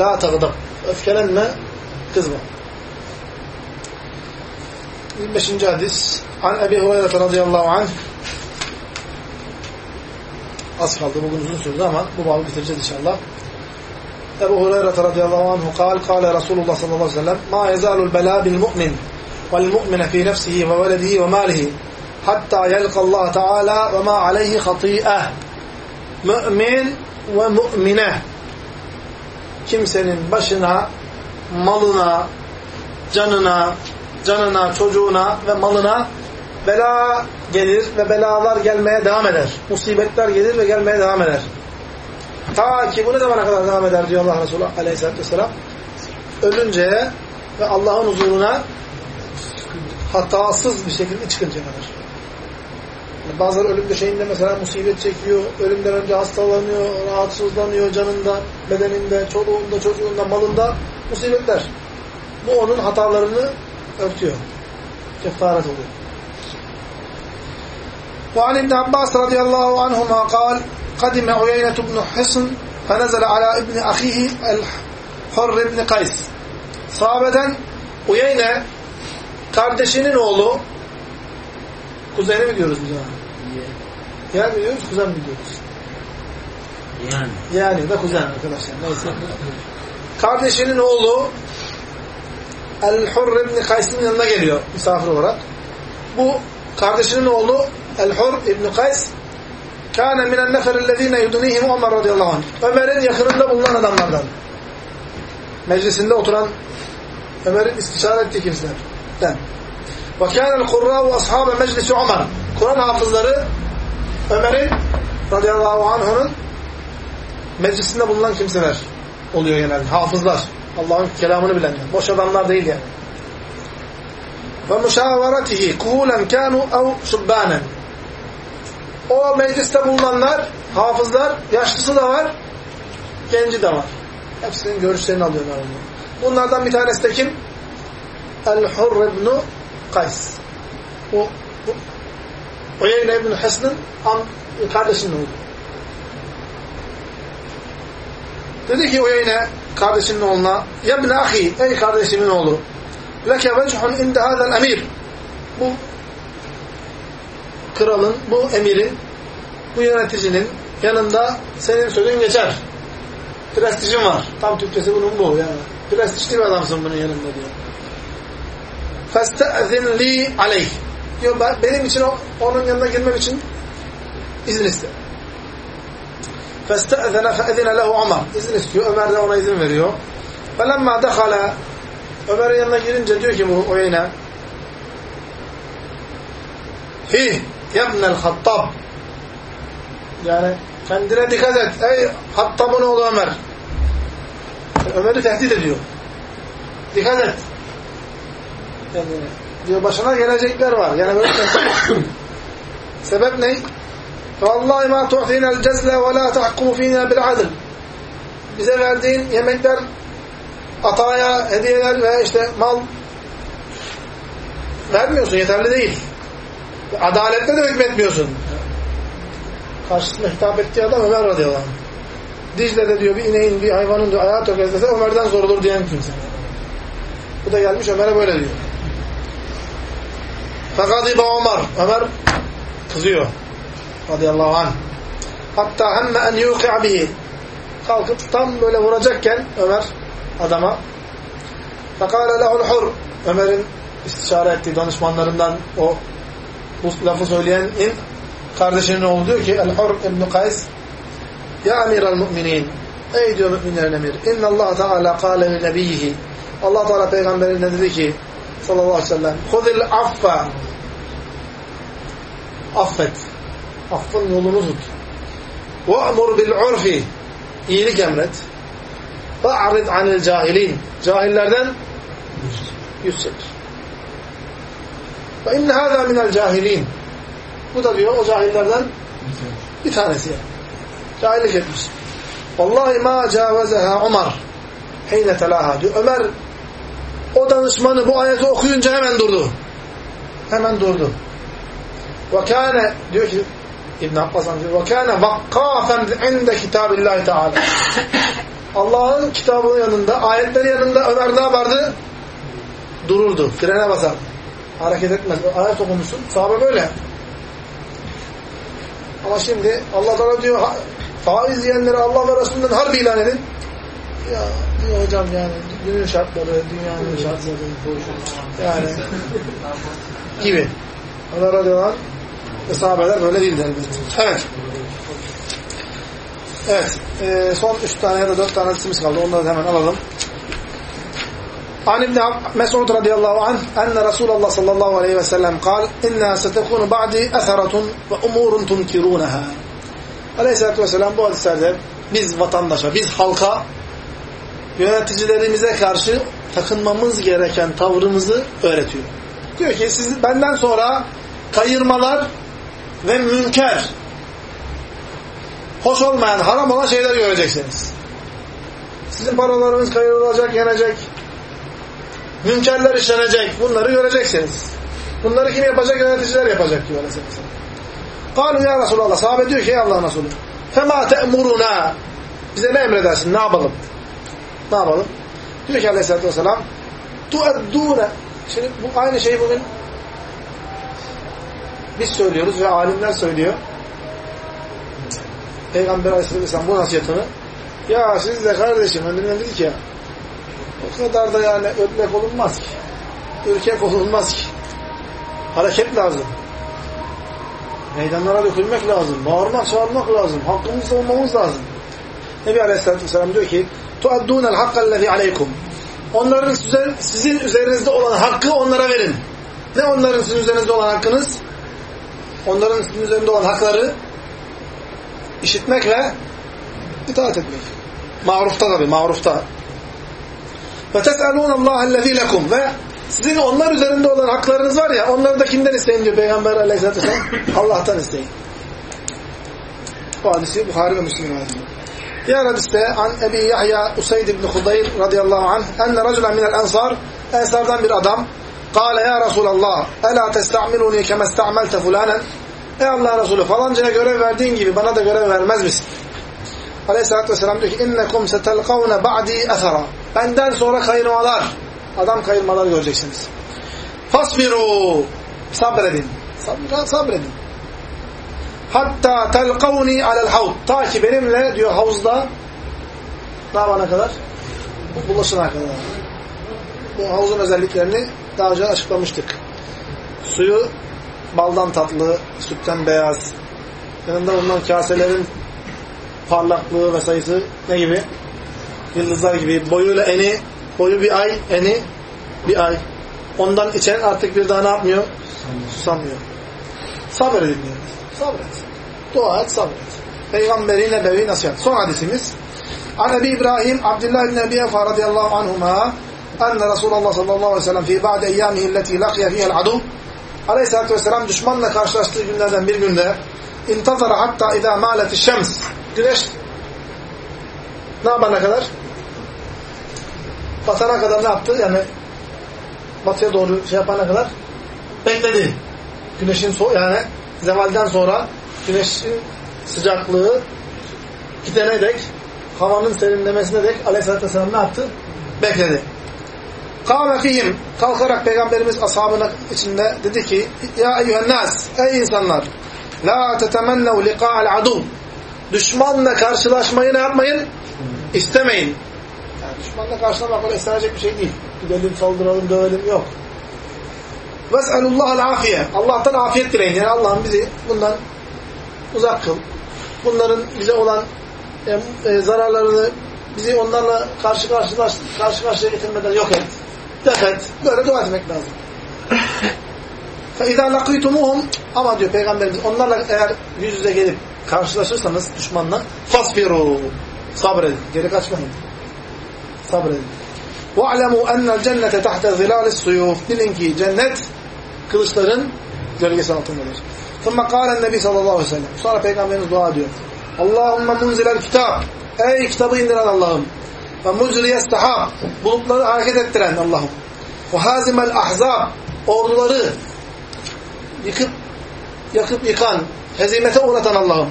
[SPEAKER 1] La tağdab. Öfkelenme, kızma. 25. hadis An Ebi Hureyre radıyallahu anh Az kaldı bugün uzun sürdü ama bu babı bitireceğiz inşallah. Ebu Hureyre radıyallahu anhu kal, kale Resulullah sallallahu aleyhi ve sellem ma yezalul bela bil mu'min vel mu'mine fi nefsihi ve veledihi ve malihi hatta yelqa Allah Teala ve ma aleyhi hati'eh mümin ve mü'mine kimsenin başına malına canına canına, çocuğuna ve malına bela gelir ve belalar gelmeye devam eder. Musibetler gelir ve gelmeye devam eder. Ta ki bu ne zamana kadar devam eder diyor Allah Resulü aleyhissalatü vesselam. Ölünceye ve Allah'ın huzuruna hatasız bir şekilde çıkıncaya kadar. Yani bazıları ölüm döşeğinde mesela musibet çekiyor, ölümden önce hastalanıyor, rahatsızlanıyor canında, bedeninde, çoluğunda, çocuğunda, malında musibetler. Bu onun hatalarını örtüyor. Kefaret oluyor. وعن ابن عباس رضي الله عنهما قال kadime Uyeyne ibn Hısn fenezele ala ibn ahihi el Hurr ibn Kays. Sahabeden Uyeyne kardeşinin oğlu kuzeni mi diyoruz biz ona? Yeğen yani mi diyoruz, kuzen mi diyoruz?
[SPEAKER 2] Yani.
[SPEAKER 1] Yani da kuzen arkadaşlar. Neyse. kardeşinin oğlu El-Hurr ibn Kays'ın yanına geliyor misafir olarak. Bu kardeşinin oğlu El-Hurr ibn Kays kâne minen neferillezîne yudunîhim Ömer radıyallahu anh. Ömer'in yakınında bulunan adamlardan. Meclisinde oturan Ömer'in istişare ettiği kimselerden. Ve kânel kurrâhu ashâbe meclisi Ömer. Kur'an hafızları Ömer'in radıyallahu anh'ın meclisinde bulunan kimseler oluyor genelde. Hafızlar. Allah'ın kelamını bilenler. Boş adamlar değil yani. Ve müşaveretihi kuhulen kânu ev şubbanen. O mecliste bulunanlar, hafızlar, yaşlısı da var, genci de var. Hepsinin görüşlerini alıyorlar. Bunlardan bir tanesi de kim? El-Hurr ibn Kays. Bu, bu Uyeyne ibn Hesn'in kardeşinin oğlu. Dedi ki Uyeyne kardeşinin oğluna yebne ahi ey kardeşimin oğlu leke vechun inde hadel emir bu kralın, bu emirin bu yöneticinin yanında senin sözün geçer. Prestijin var. Tam Türkçesi bunun bu yani. Prestijli bir adamsın bunun yanında diyor. فَاسْتَأْذِنْ لِي عَلَيْهِ diyor benim için o, onun yanına girmem için izin iste. فَاسْتَأْذَنَ فَأَذِنَ لَهُ Ömer. İzin istiyor. Ömer de ona izin veriyor. فَلَمَّا دَخَلَ Ömer'in yanına girince diyor ki bu oyuna Hi yebnel hattab yani kendine dikkat et. Ey Hattab'ın oğlu Ömer. Ömer'i tehdit ediyor. Dikkat et. Yani diyor başına gelecekler var. Yani böyle Sebep ne? Vallahi ma tu'tinel cezle ve la tahkumu fina bil adl. Bize verdiğin yemekler ataya, hediyeler ve işte mal vermiyorsun. Yeterli değil. Adaletle de hükmetmiyorsun. Karşısında hitap ettiği adam Ömer radıyallahu anh. Dicle'de diyor bir ineğin, bir hayvanın diyor, ayağı tökezlese Ömer'den zor diyen kimse. Bu da gelmiş Ömer'e böyle diyor. Fekadiba Ömer. Ömer kızıyor. Radıyallahu anh. Hatta hemme en yuki'a bihi. Kalkıp tam böyle vuracakken Ömer adama. Fekale lehul hur. Ömer'in istişare ettiği danışmanlarından o bu lafı söyleyenin kardeşinin oğlu diyor ki El-Hur İbn-i Kays Ya emiral müminin Ey diyor müminlerin emir İnne Allah Teala kâle li nebiyyihi Allah Teala peygamberine dedi ki sallallahu aleyhi ve sellem Hudil affa. Affet. Affın yolunu tut. Ve'mur bil urfi. İyilik emret. Ve'arid anil cahilin. Cahillerden yüz çevir. Ve inne hâzâ minel cahilîn. Bu da diyor o cahillerden bir tanesi yani. Cahillik etmiş. Vallahi ma cavezeha Ömer heyne telâhâ diyor. Ömer o danışmanı bu ayeti okuyunca hemen durdu. Hemen durdu. Ve kâne diyor ki İbn Abbas amca ve kâne vakkâfen inde kitâbillâhi teâlâ. Allah'ın kitabının yanında, ayetleri yanında Ömer ne yapardı? Dururdu, frene basardı. Hareket etmez. Ayet okumuşsun. Sahabe böyle. Ama şimdi Allah Teala diyor faiz yiyenlere Allah ve Resulü'nden harbi ilan edin. Ya diyor hocam yani günün şartları, dünyanın şartları yani gibi. Radıyallahu anh ve sahabeler böyle değildi elbette. Evet. Evet. E, son üç tane ya da dört tane kaldı. Onları hemen alalım. An İbni Mes'ud radıyallahu anh enne Resulullah sallallahu aleyhi ve sellem kal inna setekunu ba'di eseratun ve umurun tunkirunaha Aleyhisselatü vesselam bu hadislerde biz vatandaşa, biz halka yöneticilerimize karşı takınmamız gereken tavrımızı öğretiyor. Diyor ki siz benden sonra kayırmalar ve münker hoş olmayan, haram olan şeyler göreceksiniz. Sizin paralarınız kayırılacak, yenecek. Münkerler işlenecek. Bunları göreceksiniz. Bunları kim yapacak? Yöneticiler yapacak diyor Aleyhisselam. Kalu ya Resulallah. Sahabe diyor ki ey Allah'ın Resulü. Fema te'muruna. Bize ne emredersin? Ne yapalım? Ne yapalım? Diyor ki Aleyhisselatü Vesselam tueddûne. Şimdi bu aynı şeyi bugün biz söylüyoruz ve alimler söylüyor. Peygamber Aleyhisselam bu nasihatını ya siz de kardeşim önünden dedik ya o kadar da yani ödlek olunmaz ki. Ürkek olunmaz ki. Hareket lazım. Meydanlara dökülmek lazım. Bağırmak, çağırmak lazım. Hakkımızda olmamız lazım. Nebi Aleyhisselatü Vesselam diyor ki تُعَدُّونَ الْحَقَّ الَّذ۪ي عَلَيْكُمْ Onların sizin, sizin üzerinizde olan hakkı onlara verin. Ne onların sizin üzerinizde olan hakkınız? Onların sizin üzerinde olan hakları işitmek ve itaat etmek. Marufta tabi, marufta. Ve tes'elûne Allah'ellezî lekum ve sizin onlar üzerinde olan haklarınız var ya onları da kimden isteyin diyor Peygamber aleyhissalatü vesselam? Allah'tan isteyin. Bu hadisi Bukhari ve Müslim hadisi. Diğer hadiste an Ebi Yahya Usayd ibn Hudayr radıyallahu anh enne raculen minel ensar ensardan bir adam Kale ya Resulallah Ela testa'miluni keme sta'melte fulanen Ey Allah Resulü falancaya görev verdiğin gibi bana da görev vermez misin? Aleyhisselatü Vesselam diyor ki innekum setelkavne ba'di esara Benden sonra kayırmalar adam kayırmalar göreceksiniz. Fasbiru sabredin. Sabredin. sabredin. Hatta telkavni alel havd. Ta ki benimle diyor havuzda ne yapana kadar? Bulaşına kadar. Bu havuzun özelliklerini daha önce açıklamıştık. Suyu baldan tatlı, sütten beyaz. Yanında bulunan kaselerin parlaklığı ve sayısı ne gibi? Yıldızlar gibi. Boyuyla eni, boyu bir ay, eni bir ay. Ondan içen artık bir daha ne yapmıyor? Susamıyor. Sabredin diyor. Sabret. Dua et, sabret. Peygamberi nebevi nasihat. Son hadisimiz. An Ebi İbrahim, Abdullah ibn Ebi Efa radıyallahu anhuma enne Resulullah sallallahu aleyhi ve sellem fi ba'de eyyamihi alleti laqiya fiyel adu Aleyhisselatü vesselam düşmanla karşılaştığı günlerden bir günde intazara hatta idâ mâleti şems güneş ne yapana kadar? Batana kadar ne yaptı? Yani batıya doğru şey yapana kadar bekledi. Güneşin so yani zevalden sonra güneşin sıcaklığı gidene dek havanın serinlemesine dek aleyhissalatü vesselam ne yaptı? Bekledi. Kâme kalkarak Peygamberimiz ashabının içinde dedi ki Ya eyyühennâs ey insanlar La tetemennev liqa'al adu. Düşmanla karşılaşmayı ne yapmayın? İstemeyin. Yani düşmanla karşılamak öyle istenecek bir şey değil. Gidelim, saldıralım, dövelim yok. Ves'elullahal afiye. Allah'tan afiyet dileyin. Yani Allah'ım bizi bundan uzak kıl. Bunların bize olan e, e, zararlarını bizi onlarla karşı karşılaş, karşı karşıya getirmeden yok et. Def et. Böyle dua etmek lazım. فَاِذَا لَقِيتُمُهُمْ Ama diyor Peygamberimiz onlarla eğer yüz yüze gelip karşılaşırsanız düşmanla فَاصْبِرُوا Sabredin. Geri kaçmayın. Sabredin. وَاعْلَمُوا اَنَّ الْجَنَّةَ تَحْتَ ظِلَالِ السُّيُوفِ Bilin ki cennet kılıçların gölgesi altındadır. ثُمَّ قَالَ النَّبِي sallallahu aleyhi ve sellem Sonra Peygamberimiz dua ediyor. Allahümme munzilel kitap Ey kitabı indiren Allah'ım ve muzriyes sahab bulutları hareket ettiren Allah'ım ve hazimel ahzab orduları yıkıp yakıp yıkan hezimete uğratan Allah'ım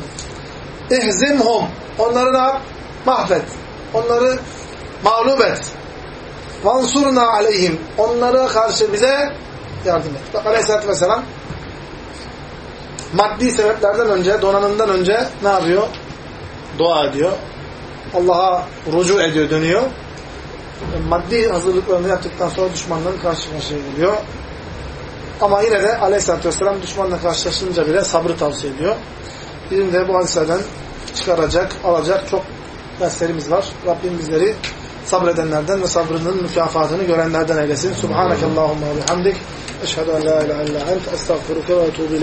[SPEAKER 1] ihzimhum onları ne yap? mahvet onları mağlup et vansurna aleyhim onlara karşı bize yardım et. Bak aleyhissalatü vesselam maddi sebeplerden önce, donanımdan önce ne yapıyor? Dua ediyor. Allah'a rucu ediyor, dönüyor. Maddi hazırlıklarını yaptıktan sonra düşmanların karşı karşıya geliyor. Ama yine de aleyhissalatü vesselam düşmanla karşılaşınca bile sabrı tavsiye ediyor. Bizim de bu hadislerden çıkaracak, alacak çok derslerimiz var. Rabbim bizleri sabredenlerden ve sabrının mükafatını görenlerden eylesin. Subhanakallahumma ve bihamdik. Eşhedü en la ilahe illa ent. Estağfiruke ve etubu.